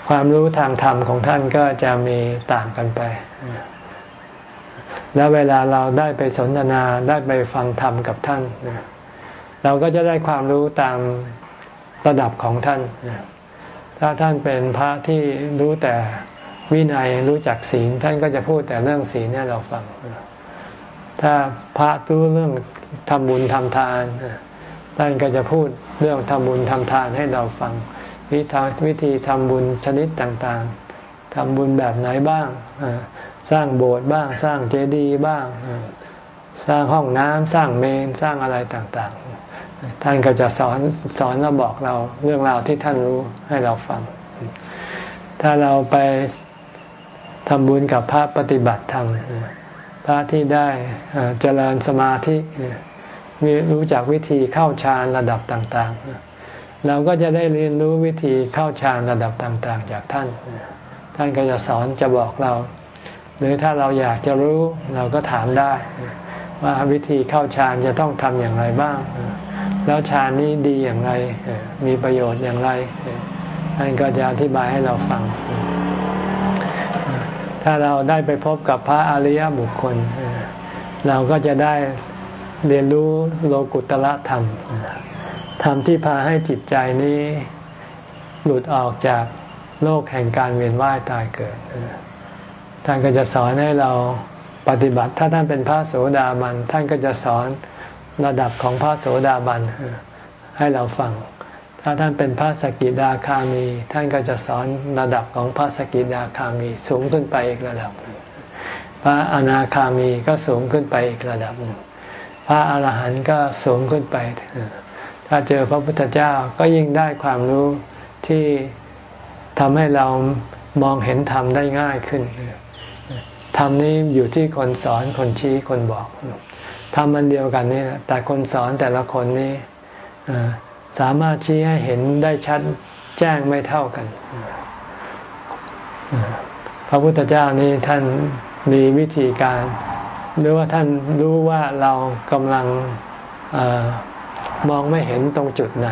ความรู้ทางธรรมของท่านก็จะมีต่างกันไป แล้วเวลาเราได้ไปสนทนาได้ไปฟังธรรมกับท่าน เราก็จะได้ความรู้ตามระดับของท่าน ถ้าท่านเป็นพระที่รู้แต่วินัยรู้จักศีล ท่านก็จะพูดแต่เรื่องศีลให้เราฟัง ถ้าพระรู้เรื่องทำบุญทำทาน ท่านก็จะพูดเรื่องทำบุญทำทานให้เราฟัง วิธีวิธีทำบุญชนิดต่างๆทำบุญแบบไหนบ้าง สร้างโบสถ์บ้าง สร้างเจดีย์บ้าง สร้างห้องน้ำสร้างเมนสร้างอะไรต่างๆ ท่านก็จะสอนสอนและบอกเราเรื่องราวที่ท่านรู้ให้เราฟัง ถ้าเราไปทำบุญกับพระปฏิบัติธรรมพระที่ได้เจริญสมาธิรู้จักวิธีเข้าฌานระดับต่าง ๆ เราก็จะได้เรียนรู้วิธีเข้าฌานระดับต่าง ๆ จากท่าน ท่านก็จะสอนจะบอกเรา หรือถ้าเราอยากจะรู้เราก็ถามได้ ว่าวิธีเข้าฌานจะต้องทำอย่างไรบ้าง แล้วฌานนี้ดีอย่างไร มีประโยชน์อย่างไร ท่านก็จะอธิบายให้เราฟัง ถ้าเราได้ไปพบกับพระอริยบุคคล เราก็จะได้เรียนรู้โลกุตละธรรม ธรรมที่พาให้จิตใจนี้ หลุดออกจากโลกแห่งการเวียนว่ายตายเกิดท่านก็จะสอนให้เราปฏิบัติ ถ้าท่านเป็นพระโสดาบันท่านก็จะสอนระดับของพระโสดาบันให้เราฟัง ถ้าท่านเป็นพระสกิดาคามี ท่านก็จะสอนระดับของพระสกิดาคามี สูงขึ้นไปอีกระดับ พระอนาคามีก็สูงขึ้นไปอีกระดับ พระอรหันต์ก็สูงขึ้นไป ถ้าเจอพระพุทธเจ้าก็ยิ่งได้ความรู้ที่ทำให้เรามองเห็นธรรมได้ง่ายขึ้นธรรมนี้อยู่ที่คนสอนคนชี้คนบอกธรรมมันเดียวกันนี่แต่คนสอนแต่ละคนนี้สามารถชี้ให้เห็นได้ชัดแจ้งไม่เท่ากันพระพุทธเจ้านี้ท่านมีวิธีการ หรือว่าท่านรู้ว่าเรากำลังอ มองไม่เห็นตรงจุดไหน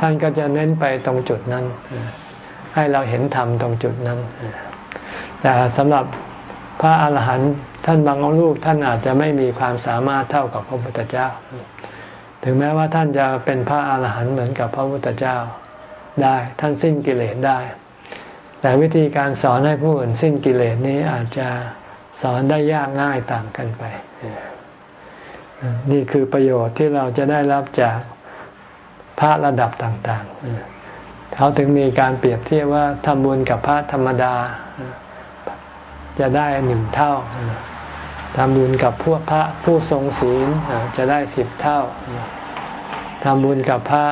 ท่านก็จะเน้นไปตรงจุดนั้น ให้เราเห็นธรรมตรงจุดนั้น แต่สำหรับพระอาหารหันต์ท่านบางรูปท่านอาจจะไม่มีความสามารถเท่ากับพระพุทธเจ้า ถึงแม้ว่าท่านจะเป็นพระอาหารหันต์เหมือนกับพระพุทธเจ้าได้ท่านสิ้นกิเลสได้ แต่วิธีการสอนให้ผู้อื่นสิ้นกิเลสนี้อาจจะสอนได้ยากง่ายต่างกันไป นี่คือประโยชน์ที่เราจะได้รับจากพระระดับต่างๆ เขาถึงมีการเปรียบเทียบว่าทำบุญกับพระธรรมดา จะได้หนึ่งเท่าทำบุญกับพวกพระผู้ทรงศีลจะได้สิบเท่าทำบุญกับพระ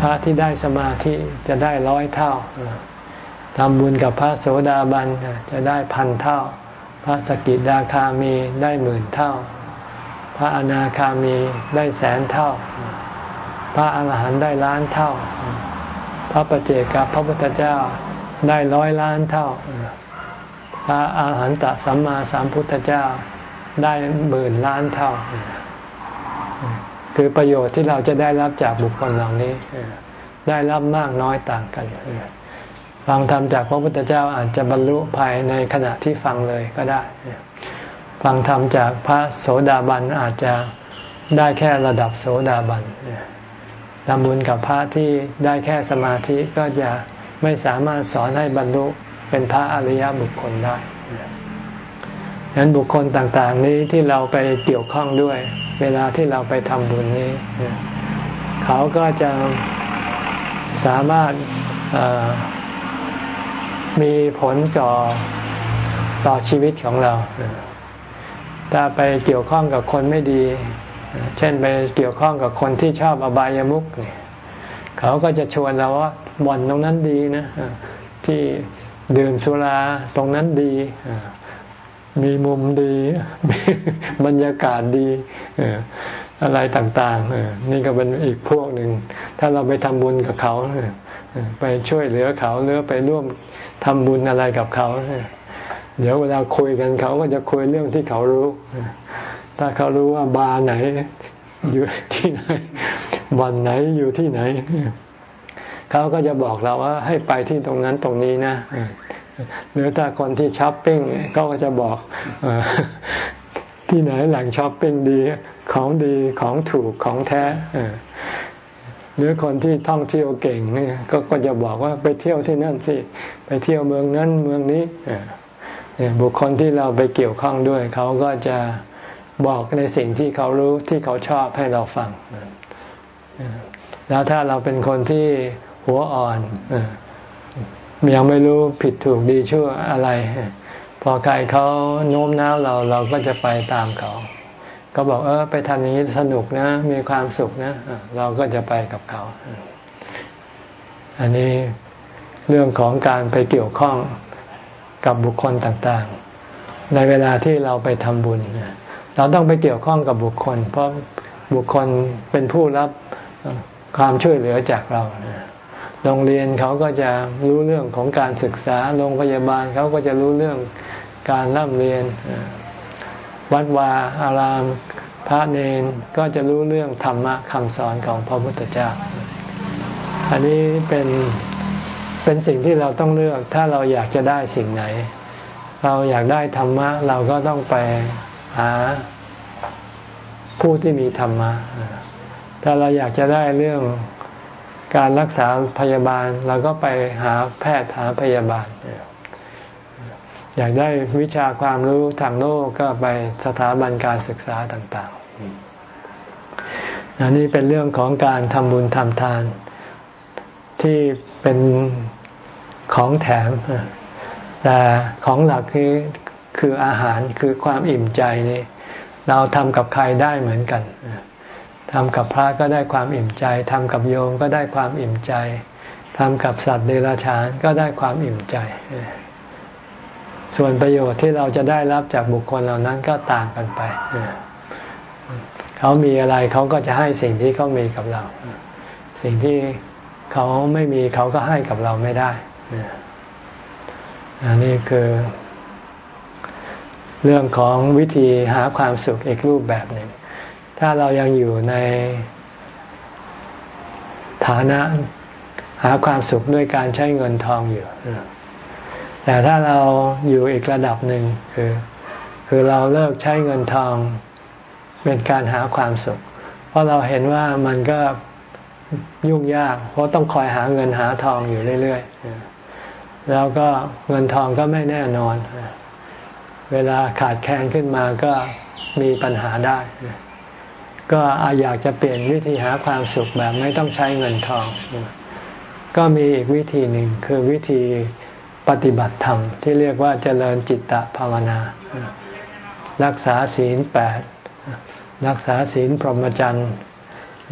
พระที่ได้สมาธิจะได้ร้อยเท่าทำบุญกับพระโสดาบันจะได้พันเท่า พระสกิดาคามีได้หมื่นเท่า พระอนาคามีได้แสนเท่า พระอาหารหันต์ได้ล้านเท่า พระประเจกับพระพุทธเจ้าได้ร้อยล้านเท่า พระอาหารหันตสัมมาสัมพุทธเจ้าได้หมื่นล้านเท่า คือประโยชน์ที่เราจะได้รับจากบุคคลเหล่านี้ ได้รับมากน้อยต่างกัน ฟังธรรมจากพระพุทธเจ้าอาจจะบรรลุภายในขณะที่ฟังเลยก็ได้ ฟังธรรมจากพระโสดาบันอาจจะได้แค่ระดับโสดาบันทำบุญกับพระที่ได้แค่สมาธิก็จะไม่สามารถสอนให้บรรลุเป็นพระอริยบุคคลได้ฉะนั้นบุคคลต่างๆนี้ที่เราไปเกี่ยวข้องด้วย เวลาที่เราไปทำบุญนี้ เขาก็จะสามารถ มีผลต่อต่อชีวิตของเรา ถ้าไปเกี่ยวข้องกับคนไม่ดี เช่นไปเกี่ยวข้องกับคนที่ชอบอบายามุขเนี่ยเขาก็จะชวนเราว่าบ่อนตรงนั้นดีนะที่ดื่มสุราตรงนั้นดี มีมุมดี บรรยากาศดีอะไรต่างๆนี่ก็เป็นอีกพวกหนึ่ง ถ้าเราไปทำบุญกับเขา ไปช่วยเหลือเขาหรือไปร่วม ทำบุญอะไรกับเขา เดี๋ยวเวลาคุยกันเขาก็จะคุยเรื่องที่เขารู้ ถ้าเขารู้ว่าบาร์ไหน อยู่ที่ไหนวันไหนอยู่ที่ไหน เขาก็จะบอกเราว่าให้ไปที่ตรงนั้นตรงนี้นะหรือถ้าคนที่ช้อปปิ้งเขาก็จะบอกที่ไหนแหล่งช้อปปิ้งดีของดีของถูกของแท้ หรือคนที่ท่องเที่ยวเก่งนี่ก็ก็จะบอกว่าไปเที่ยวที่นั่นสิไปเที่ยวเมืองนั้นเมืองนี้บุคคลที่เราไปเกี่ยวข้องด้วย เขาก็จะบอกในสิ่งที่เขารู้ที่เขาชอบให้เราฟังแล้วถ้าเราเป็นคนที่หัวอ่อนยังไม่รู้ผิดถูกดีชั่วอะไร พอใครเขาโน้มน้าวเราเราก็จะไปตามเขา ก็บอกเออไปทำอย่างนี้สนุกนะ มีความสุขนะเราก็จะไปกับเขา อันนี้เรื่องของการไปเกี่ยวข้องกับบุคคลต่างๆ ในเวลาที่เราไปทำบุญ เราต้องไปเกี่ยวข้องกับบุคคล เพราะบุคคลเป็นผู้รับความช่วยเหลือจากเราโรงเรียนเขาก็จะรู้เรื่องของการศึกษา โรงพยาบาลเขาก็จะรู้เรื่องการร่ำเรียน วัดวาอาราม พระเนนก็จะรู้เรื่องธรรมะคำสอนของพระพุทธเจ้า อันนี้เป็นเป็นสิ่งที่เราต้องเลือกถ้าเราอยากจะได้สิ่งไหน เราอยากได้ธรรมะ เราก็ต้องไปหาผู้ที่มีธรรมะ ถ้าเราอยากจะได้เรื่องการรักษาพยาบาล เราก็ไปหาแพทย์หาพยาบาล อยากได้วิชาความรู้ทางโลกก็ไปสถาบันการศึกษาต่างๆนนี่เป็นเรื่องของการทำบุญทำทาน ที่เป็นของแถม แต่ของหลักคือคืออาหารคือความอิ่มใจนี่เราทำกับใครได้เหมือนกันทำกับพระก็ได้ความอิ่มใจทำกับโยมก็ได้ความอิ่มใจทำกับสัตว์เดรัจฉานก็ได้ความอิ่มใจ ส่วนประโยชน์ที่เราจะได้รับจากบุคคลเหล่านั้นก็ต่างกันไป เขามีอะไรเขาก็จะให้สิ่งที่เขามีกับเรา สิ่งที่เขาไม่มีเขาก็ให้กับเราไม่ได้อันนี้คือ เรื่องของวิธีหาความสุขอีกรูปแบบหนึ่ง ถ้าเรายังอยู่ในฐานะหาความสุขด้วยการใช้เงินทองอยู่ แต่ถ้าเราอยู่อีกระดับหนึ่งคือ คือเราเลิกใช้เงินทองเป็นการหาความสุข เพราะเราเห็นว่ามันก็ยุ่งยาก เพราะต้องคอยหาเงินหาทองอยู่เรื่อยๆแล้วก็เงินทองก็ไม่แน่นอน เวลาขาดแคลนขึ้นมาก็มีปัญหาได้ ก็อยากจะเปลี่ยนวิธีหาความสุขแบบไม่ต้องใช้เงินทอง ก็มีอีกวิธีหนึ่งคือวิธี ปฏิบัติธรรมที่เรียกว่าเจริญจิตตภาวนา รักษาศีลแปดรักษาศีลพรหมจรรย์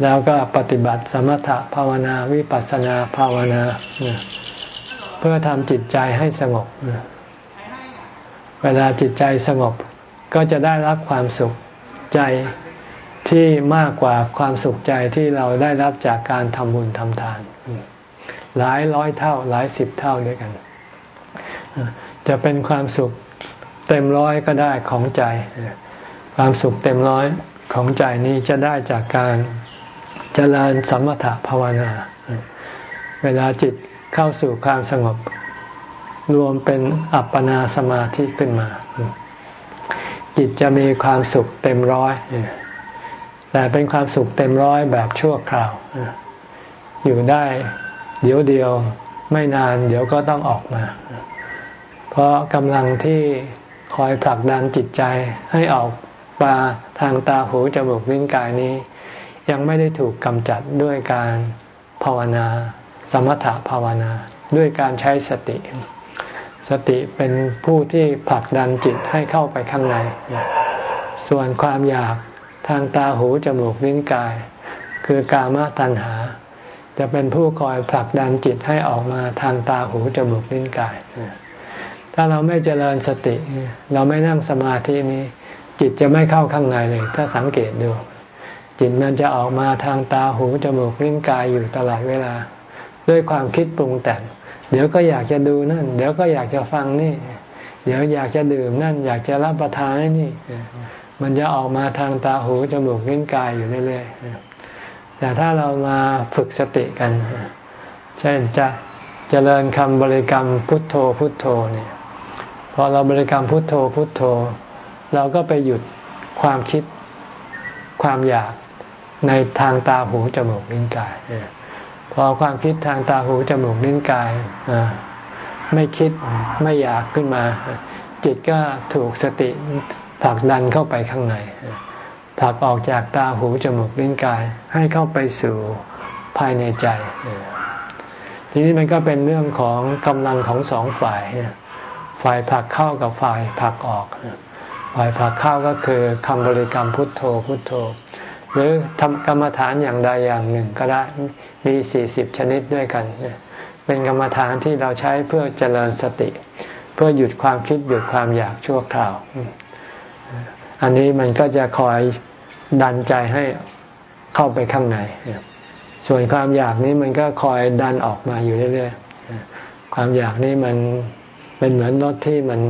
แล้วก็ปฏิบัติสมถะภาวนาวิปัสสนาภาวนา เพื่อทำจิตใจให้สงบ เวลาจิตใจสงบก็จะได้รับความสุขใจที่มากกว่าความสุขใจที่เราได้รับจากการทำบุญทำทาน หลายร้อยเท่าหลายสิบเท่าด้วยกัน จะเป็นความสุขเต็มร้อยก็ได้ของใจ ความสุขเต็มร้อยของใจนี้จะได้จากการเจริญสมถะภาวนา เวลาจิตเข้าสู่ความสงบ รวมเป็นอัปปนาสมาธิขึ้นมา จิตจะมีความสุขเต็มร้อยแต่เป็นความสุขเต็มร้อยแบบชั่วคราว อยู่ได้เดี๋ยวเดียวไม่นานเดี๋ยวก็ต้องออกมา เพราะกำลังที่คอยผลักดันจิตใจให้ออกปาทางตาหูจมูกลิ้นกายนี้ ยังไม่ได้ถูกกำจัดด้วยการภาวนา สมถภาวนา ด้วยการใช้สติ สติเป็นผู้ที่ผลักดันจิตให้เข้าไปข้างใน ส่วนความอยากทางตาหูจมูกลิ้นกาย คือกามตัณหา จะเป็นผู้คอยผลักดันจิตให้ออกมาทางตาหูจมูกลิ้นกาย ถ้าเราไม่เจริญสติ เราไม่นั่งสมาธินี้ จิตจะไม่เข้าข้างในเลย ถ้าสังเกตดู จิตมันจะออกมาทางตาหูจมูกลิ้นกายอยู่ตลอดเวลา ด้วยความคิดปรุงแต่งเดี๋ยวก็อยากจะดูนั่น เดี๋ยวก็อยากจะฟังนี่ เดี๋ยวอยากจะดื่มนั่น อยากจะรับประทานนี่ มันจะออกมาทางตาหูจมูกลิ้นกายอยู่เรื่อยๆแต่ถ้าเรามาฝึกสติกัน เช่นจะจะเจริญคำบริกรรมพุทโธพุทโธเนี่ย พอเราบริกรรมพุทโธพุทโธ เราก็ไปหยุดความคิดความอยากในทางตาหูจมูกลิ้นกายพอความคิดทางตาหูจมูกลิ้นกายไม่คิดไม่อยากขึ้นมา จิตก็ถูกสติผลักดันเข้าไปข้างในผลักออกจากตาหูจมูกลิ้นกาย ให้เข้าไปสู่ภายในใจ ทีนี้มันก็เป็นเรื่องของกำลังของสองฝ่าย ฝ่ายผลักเข้ากับฝ่ายผลักออก ฝ่ายผลักเข้าก็คือคำบริกรรมพุทโธพุทโธ หรือทำกรรมฐานอย่างใดอย่างหนึ่งก็ได้มีสี่สิบชนิดด้วยกัน เป็นกรรมฐานที่เราใช้เพื่อเจริญสติ เพื่อหยุดความคิดหยุดความอยากชั่วคราว อันนี้มันก็จะคอยดันใจให้เข้าไปข้างใน ส่วนความอยากนี้มันก็คอยดันออกมาอยู่เรื่อยๆ ความอยากนี้มัน เป็นเหมือนรถที่มัน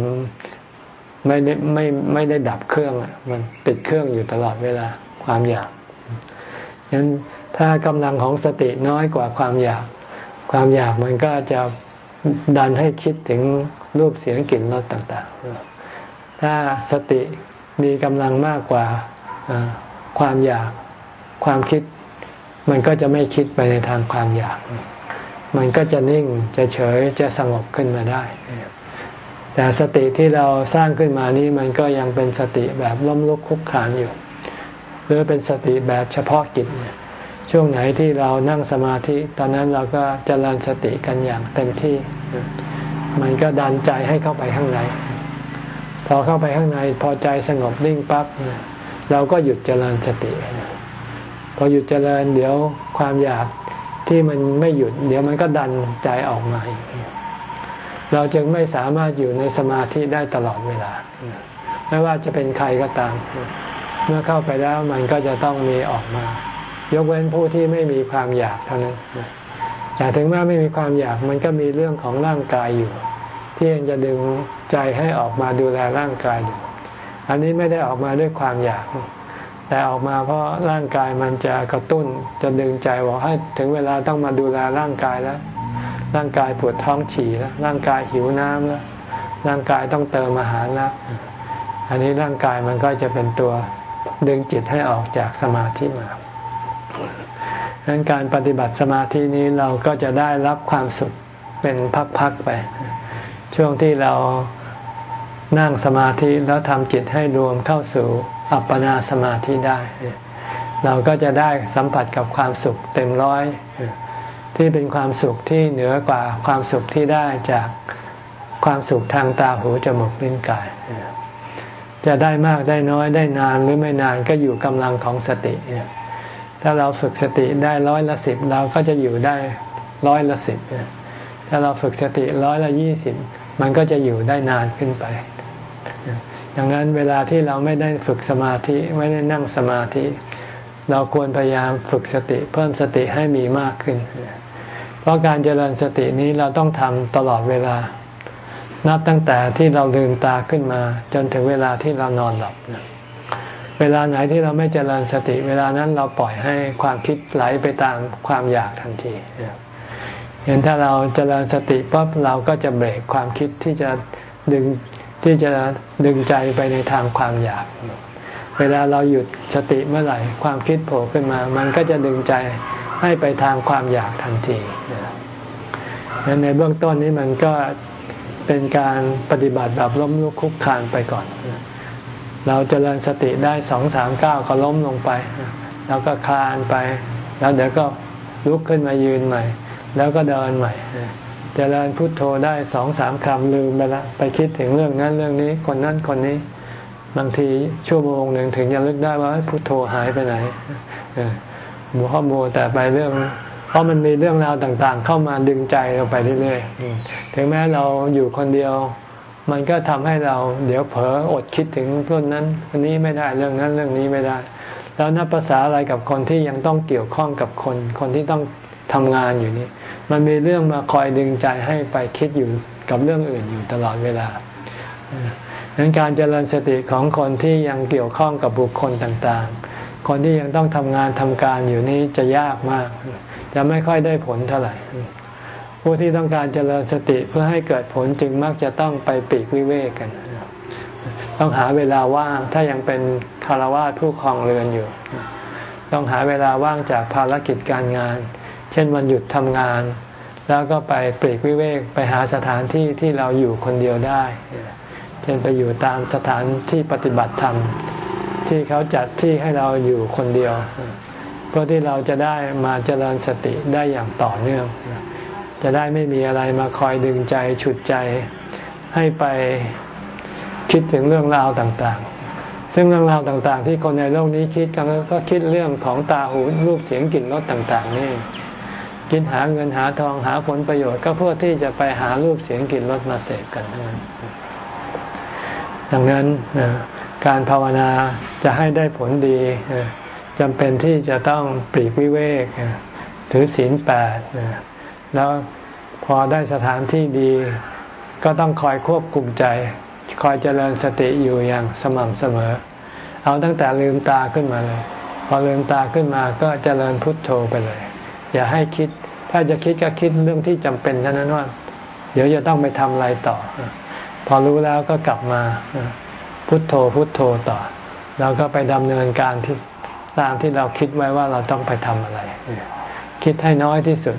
ไม่ได้ไม่ไม่ได้ดับเครื่องมันติดเครื่องอยู่ตลอดเวลาความอยากฉะนั้นถ้ากำลังของสติน้อยกว่าความอยาก ความอยากมันก็จะดันให้คิดถึงรูปเสียงกลิ่นรสต่างๆ ถ้าสติมีกำลังมากกว่าความอยากความคิด มันก็จะไม่คิดไปในทางความอยาก มันก็จะนิ่งจะเฉยจะสงบขึ้นมาได้ แต่สติที่เราสร้างขึ้นมานี้มันก็ยังเป็นสติแบบล้มลุกคุกขานอยู่ หรือเป็นสติแบบเฉพาะกิจ ช่วงไหนที่เรานั่งสมาธิ ตอนนั้นเราก็จเจริญสติกันอย่างเต็มที่ มันก็ดันใจให้เข้าไปข้างใน พอเข้าไปข้างในพอใจสงบนิ่งปั๊บเราก็หยุดเจริญสติ พอหยุดเจริญเดี๋ยวความอยากที่มันไม่หยุด เดี๋ยวมันก็ดันใจออกมาอีก เราจึงไม่สามารถอยู่ในสมาธิได้ตลอดเวลา ไม่ว่าจะเป็นใครก็ตาม เมื่อเข้าไปแล้วมันก็จะต้องมีออกมา ยกเว้นผู้ที่ไม่มีความอยากเท่านั้นแต่ถึงแม้ไม่มีความอยากมันก็มีเรื่องของร่างกายอยู่ ที่ยังจะดึงใจให้ออกมาดูแลร่างกายอยู่อันนี้ไม่ได้ออกมาด้วยความอยาก แต่ออกมาเพราะร่างกายมันจะกระตุ้นจะดึงใจว่าให้ถึงเวลาต้องมาดูแลร่างกายแล้ว ร่างกายปวดท้องฉี่แล้วร่างกายหิวน้ำแล้วร่างกายต้องเติมอาหารแล้วอันนี้ร่างกายมันก็จะเป็นตัวดึงจิตให้ออกจากสมาธิมาดังนั้นการปฏิบัติสมาธินี้เราก็จะได้รับความสุขเป็นพักๆไป ช่วงที่เรานั่งสมาธิแล้วทำจิตให้รวมเข้าสู่อัปปนาสมาธิได้ เราก็จะได้สัมผัสกับความสุขเต็มร้อย ที่เป็นความสุขที่เหนือกว่าความสุขที่ได้จากความสุขทางตาหูจมูกลิ้นกาย จะได้มากได้น้อยได้นานหรือไม่นานก็อยู่กำลังของสติ ถ้าเราฝึกสติได้ร้อยละสิบเราก็จะอยู่ได้ร้อยละสิบถ้าเราฝึกสติร้อยละยี่สิบมันก็จะอยู่ได้นานขึ้นไป ดังนั้นเวลาที่เราไม่ได้ฝึกสมาธิไม่ได้นั่งสมาธิ เราควรพยายามฝึกสติเพิ่มสติให้มีมากขึ้น เพราะการเจริญสตินี้เราต้องทำตลอดเวลา นับตั้งแต่ที่เราลืมตาขึ้นมา จนถึงเวลาที่เรานอนหลับ เวลาไหนที่เราไม่เจริญสติ เวลานั้นเราปล่อยให้ความคิดไหลไปตามความอยากทันทีเห็นถ้าเราเจริญสติปั๊บเราก็จะเบรกความคิดที่จะดึงที่จะดึงใจไปในทางความอยาก เวลาเราหยุดสติเมื่อไหร่ความคิดโผล่ขึ้นมา มันก็จะดึงใจให้ไปทางความอยากทันทีดังนั้นในเบื้องต้นนี้มันก็เป็นการปฏิบัติแบบล้มลุกคุกคานไปก่อน เราจเจริญสติได้สองสามเก้าก็ล้มลงไป แล้วก็คลานไป แล้วเดี๋ยวก็ลุกขึ้นมายืนใหม่ แล้วก็เดินใหม่จเจริญพุทโธได้สองสามคำลืมไปละ ไปคิดถึงเรื่องนั้นเรื่องนี้คนนั้นคนนี้ บางทีชั่วโมงหนึ่งถึงจะลึกได้ว่าพุทโธหายไปไหนหมูข้อมูแต่ไปเรื่อง เพราะมันมีเรื่องราวต่างๆ เข้ามาดึงใจเราไปเรื่อยๆถึงแม้เราอยู่คนเดียว มันก็ทำให้เราเดี๋ยวเผลออดคิดถึงเรื่องนั้นอันนี้ไม่ได้เรื่องนั้นเรื่องนี้ไม่ได้ แล้วนับภาษาอะไรกับคนที่ยังต้องเกี่ยวข้องกับคน คนที่ต้องทำงานอยู่นี่มันมีเรื่องมาคอยดึงใจให้ไปคิดอยู่กับเรื่องอื่นอยู่ตลอดเวลา ดังนั้นการเจริญสติของคนที่ยังเกี่ยวข้องกับบุคคลต่างๆ คนที่ยังต้องทำงานทำการอยู่นี้จะยากมาก จะไม่ค่อยได้ผลเท่าไหร่ผู้ที่ต้องการเจริญสติเพื่อให้เกิดผลจึงมักจะต้องไปปีกวิเวกกัน ต้องหาเวลาว่างถ้ายังเป็นคารวะผู้ครองเรือนอยู่ ต้องหาเวลาว่างจากภารกิจการงาน เช่นวันหยุดทำงาน แล้วก็ไปปลีกวิเวกไปหาสถานที่ที่เราอยู่คนเดียวได้ เช่นไปอยู่ตามสถานที่ปฏิบัติธรรม ที่เขาจัดที่ให้เราอยู่คนเดียว เพื่อที่เราจะได้มาเจริญสติได้อย่างต่อเนื่อง จะได้ไม่มีอะไรมาคอยดึงใจฉุดใจ ให้ไปคิดถึงเรื่องราวต่างๆ ซึ่งเรื่องราวต่างๆ ที่คนในโลกนี้คิดกันก็คิดเรื่องของตาหูรูปเสียงกลิ่นรสต่าง ๆ นี่คิดหาเงินหาทองหาผลประโยชน์ ก็เพื่อที่จะไปหารูปเสียงกลิ่นรสมาเสพกันทั้งนั้น ดังนั้นการภาวนาจะให้ได้ผลดีจำเป็นที่จะต้องปลีกวิเวกถือศีลแปดแล้วพอได้สถานที่ดี ก็ต้องคอยควบคุมใจ คอยเจริญสติอยู่อย่างสม่ำเสมอ เอาตั้งแต่ลืมตาขึ้นมาเลย พอลืมตาขึ้นมาก็เจริญพุทโธไปเลย อย่าให้คิด ถ้าจะคิดก็คิดเรื่องที่จำเป็นเท่านั้นว่า เดี๋ยวจะต้องไปทำอะไรต่อ พอรู้แล้วก็กลับมาพุทโธพุทโธต่อเราก็ไปดำเนินการที่ตามที่เราคิดไว้ว่าเราต้องไปทำอะไร คิดให้น้อยที่สุด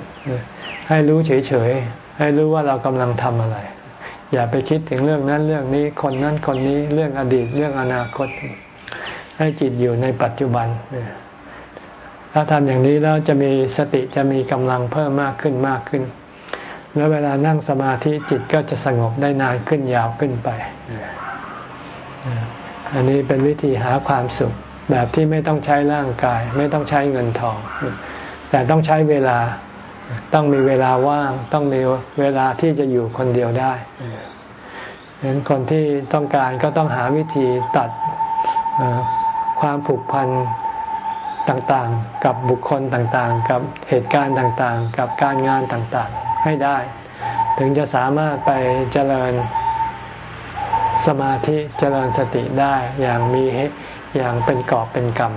ให้รู้เฉยๆ ให้รู้ว่าเรากำลังทำอะไร อย่าไปคิดถึงเรื่องนั้นเรื่องนี้คนนั้นคนนี้เรื่องอดีตเรื่องอนาคต ให้จิตอยู่ในปัจจุบันถ้าทำอย่างนี้แล้วจะมีสติจะมีกำลังเพิ่มมากขึ้นมากขึ้น แล้วเวลานั่งสมาธิจิตก็จะสงบได้นานขึ้นยาวขึ้นไป อันนี้เป็นวิธีหาความสุขแบบที่ไม่ต้องใช้ร่างกาย ไม่ต้องใช้เงินทอง แต่ต้องใช้เวลาต้องมีเวลาว่าง ต้องมีเวลาที่จะอยู่คนเดียวได้ฉะนั้นคนที่ต้องการก็ต้องหาวิธีตัดความผูกพันต่างๆ กับบุคคลต่างๆ กับเหตุการณ์ต่างๆ กับการงานต่างๆ ให้ได้ ถึงจะสามารถไปเจริญสมาธิเจริญสติได้อย่างมีอย่างเป็นกอบเป็นกรรม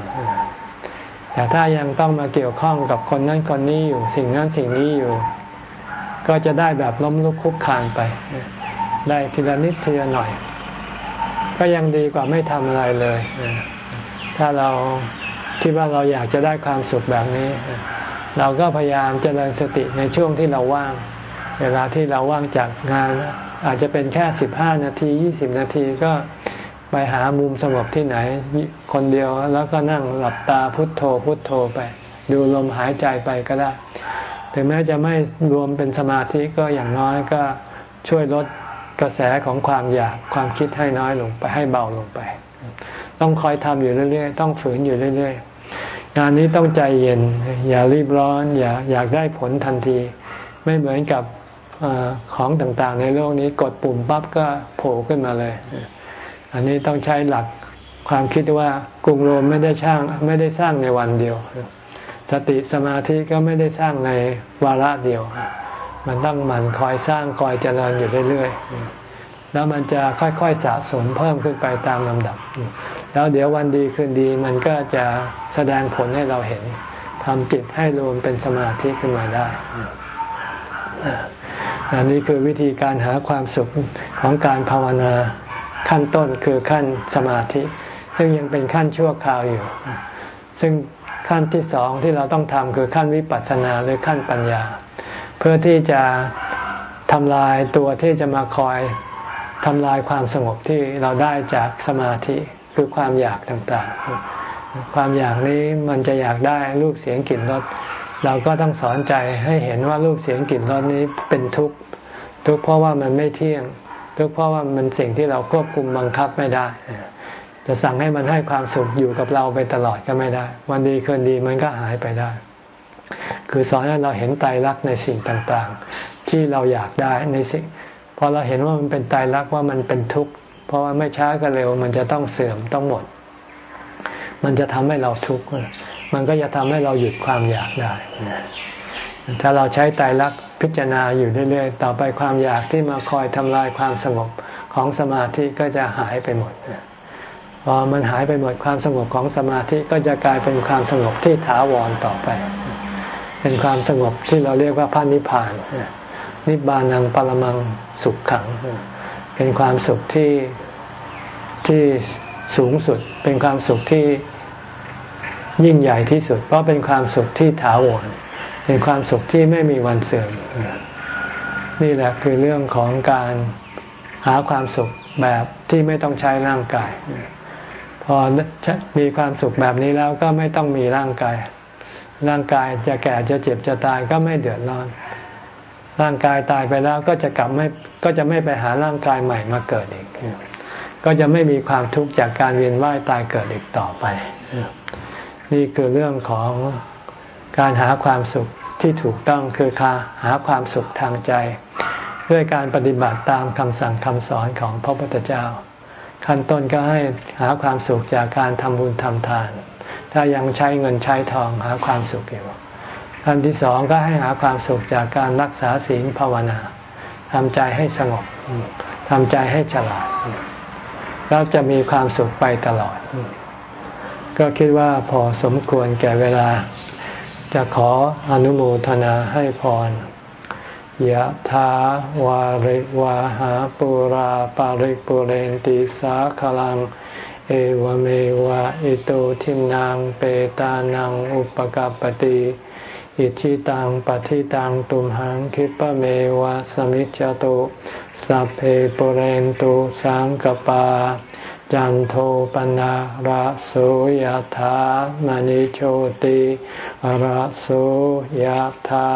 แต่ถ้ายังต้องมาเกี่ยวข้องกับคนนั้นคนนี้อยู่สิ่งนั้นสิ่งนี้อยู่ ก็จะได้แบบล้มลุกคุกคานไป ได้ทีละนิดทีละหน่อย ก็ยังดีกว่าไม่ทำอะไรเลย ถ้าเราคิดว่าเราอยากจะได้ความสุขแบบนี้ เราก็พยายามเจริญสติในช่วงที่เราว่าง เวลาที่เราว่างจากงาน อาจจะเป็นแค่สิบห้านาทียี่สิบนาทีก็ไปหามุมสงบที่ไหน คนเดียวแล้วก็นั่งหลับตาพุทโธพุทโธไป ดูลมหายใจไปก็ได้ถึงแม้จะไม่รวมเป็นสมาธิก็อย่างน้อยก็ช่วยลดกระแสของความอยากความคิดให้น้อยลงไปให้เบาลงไป ต้องคอยทำอยู่เรื่อยๆ ต้องฝืนอยู่เรื่อยๆ งานนี้ต้องใจเย็น อย่ารีบร้อน อย่าอยากได้ผลทันที ไม่เหมือนกับอของต่างๆ ในโลกนี้กดปุ่มปั๊บก็โผล่ขึ้นมาเลย อันนี้ต้องใช้หลักความคิดว่ากรุงโรมไม่ได้สร้างไม่ได้สร้างในวันเดียว สติสมาธิก็ไม่ได้สร้างในวาระเดียว มันต้องมันคอยสร้างคอยเจริญอยู่เรื่อยๆ แล้วมันจะค่อยๆสะสมเพิ่มขึ้นไปตามลำดับ แล้วเดี๋ยววันดีคืนดีมันก็จะแสดงผลให้เราเห็นทำจิตให้รวมเป็นสมาธิขึ้นมาได้อันนี้คือวิธีการหาความสุขของการภาวนาขั้นต้นคือขั้นสมาธิ ซึ่งยังเป็นขั้นชั่วคราวอยู่ ซึ่งขั้นที่สองที่เราต้องทำคือขั้นวิปัสสนาหรือขั้นปัญญา เพื่อที่จะทำลายตัวที่จะมาคอย ทำลายความสงบที่เราได้จากสมาธิคือความอยากต่างๆ ความอยากนี้มันจะอยากได้รูปเสียงกลิ่นรสเราก็ต้องสอนใจให้เห็นว่ารูปเสียงกลิ่นรสนี้เป็นทุกข์ทุกข์เพราะว่ามันไม่เที่ยง ทุกข์เพราะว่ามันสิ่งที่เราควบคุมบังคับไม่ได้ จะสั่งให้มันให้ความสุขอยู่กับเราไปตลอดก็ไม่ได้ วันดีคืนดีมันก็หายไปได้ คือสอนให้เราเห็นไตรลักษณ์ในสิ่งต่างๆ ที่เราอยากได้ในสิ่ง พอเราเห็นว่ามันเป็นไตรลักว่ามันเป็นทุกข์เพราะว่าไม่ช้าก็เร็ว มันจะต้องเสื่อมต้องหมด มันจะทำให้เราทุกข์มันก็จะทำให้เราหยุดความอยากได้ถ้าเราใช้ไตรลักพิจารณาอยู่เรื่อยๆต่อไปความอยากที่มาคอยทำลายความสงบของสมาธิก็จะหายไปหมดพอมันหายไปหมดความสงบของสมาธิก็จะกลายเป็นความสงบที่ถาวรต่อไป เป็นความสงบที่เราเรียกว่าพระนิพพาน นิบานังปรมังสุขขัง เป็นความสุขที่ที่สูงสุด เป็นความสุขที่ยิ่งใหญ่ที่สุด เพราะเป็นความสุขที่ถาวร เป็นความสุขที่ไม่มีวันเสื่อม นี่แหละคือเรื่องของการหาความสุขแบบที่ไม่ต้องใช้ร่างกาย พอมีความสุขแบบนี้แล้วก็ไม่ต้องมีร่างกาย ร่างกายจะแก่จะเจ็บจะตายก็ไม่เดือดร้อน ร่างกายตายไปแล้วก็จะกลับไม่ก็จะไม่ไปหาร่างกายใหม่มาเกิดอีก ก็จะไม่มีความทุกข์จากการเวียนว่ายตายเกิดอีกต่อไป นี่คือเรื่องของการหาความสุขที่ถูกต้องคือกาหาความสุขทางใจ ด้วยการปฏิบัติตามคำสั่งคำสอนของพระพุทธเจ้า ขั้นต้นก็ให้หาความสุขจากการทำบุญทำทาน ถ้ายังใช้เงินใช้ทองหาความสุขอยู่ ขั้นที่สองก็ให้หาความสุขจากการรักษาศีลภาวนาทำใจให้สงบทำใจให้ฉลาดแล้วจะมีความสุขไปตลอด ก็คิดว่าพอสมควรแก่เวลา จะขออนุโมทนาให้พรยะถาวาริวาหาปุราปาริกปุเรนติสาขลัง เอวเมวะอิโตทินังเปตานังอุปกัปติ อิชิตังปฏิตังตุมหังคิปะเมวะสมิจจตุสัพเพปเรนตุสังกปา จันโทปนะระโสยธามณิโชติระโสยธา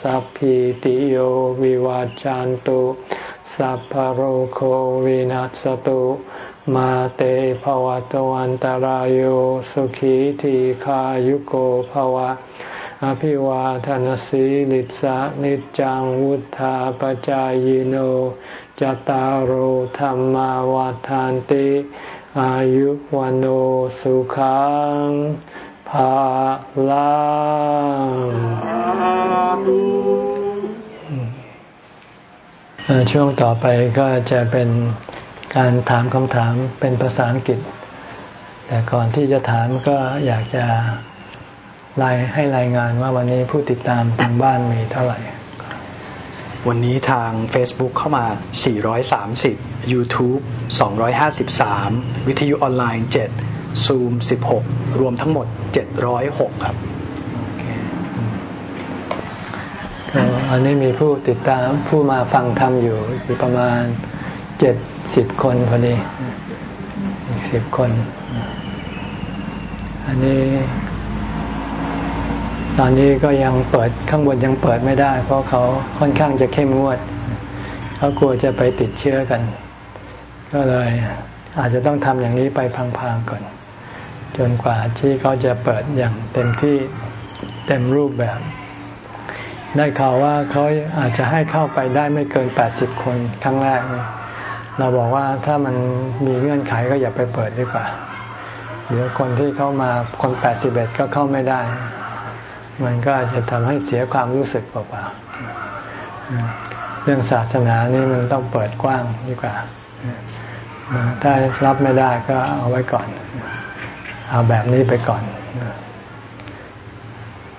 สัพพิติโยวิวาจันตุสัพพโรโควินัสตุมาเตภวะตวันตารโยสุขีทีขายุโกภวะ อภิวาทานสีลิสานิจังวุธาปจายโนจตารโหธรรมวาทานติ อายุวันโอสุขังภาลังช่วงต่อไปก็จะเป็นการถามคำถามเป็นภาษาอังกฤษ แต่ก่อนที่จะถามก็อยากจะ รายให้รายงานว่าวันนี้ผู้ติดตามทางบ้านมีเท่าไหร่ วันนี้ทาง Facebook เข้ามา 430 YouTube 253 วิทยุออนไลน์ 7 Zoom 16 รวมทั้งหมด 706 ครับอันนี้มีผู้ติดตามผู้มาฟังทำอยู่อยู่ประมาณเจ็ดสิบคนพอดีอีกสิบคน อันนี้ ตอนนี้ก็ยังเปิดข้างบนยังเปิดไม่ได้ เพราะเขาค่อนข้างจะเข้มงวดเขากลัวจะไปติดเชื้อกัน ก็เลยอาจจะต้องทำอย่างนี้ไปพังๆก่อน จนกว่าที่เขาจะเปิดอย่างเต็มที่เต็มรูปแบบ ได้ข่าวว่าเขาอาจจะให้เข้าไปได้ไม่เกินแปดสิบคนครั้งแรก เราบอกว่าถ้ามันมีเงื่อนไขก็อย่าไปเปิดดีกว่า เดี๋ยวคนที่เข้ามาคนแปดสิบเอ็ดก็เข้าไม่ได้ มันก็จะทำให้เสียความรู้สึกเปล่าๆเรื่องศาสนานี่มันต้องเปิดกว้างดีกว่า ถ้ารับไม่ได้ก็เอาไว้ก่อน เอาแบบนี้ไปก่อน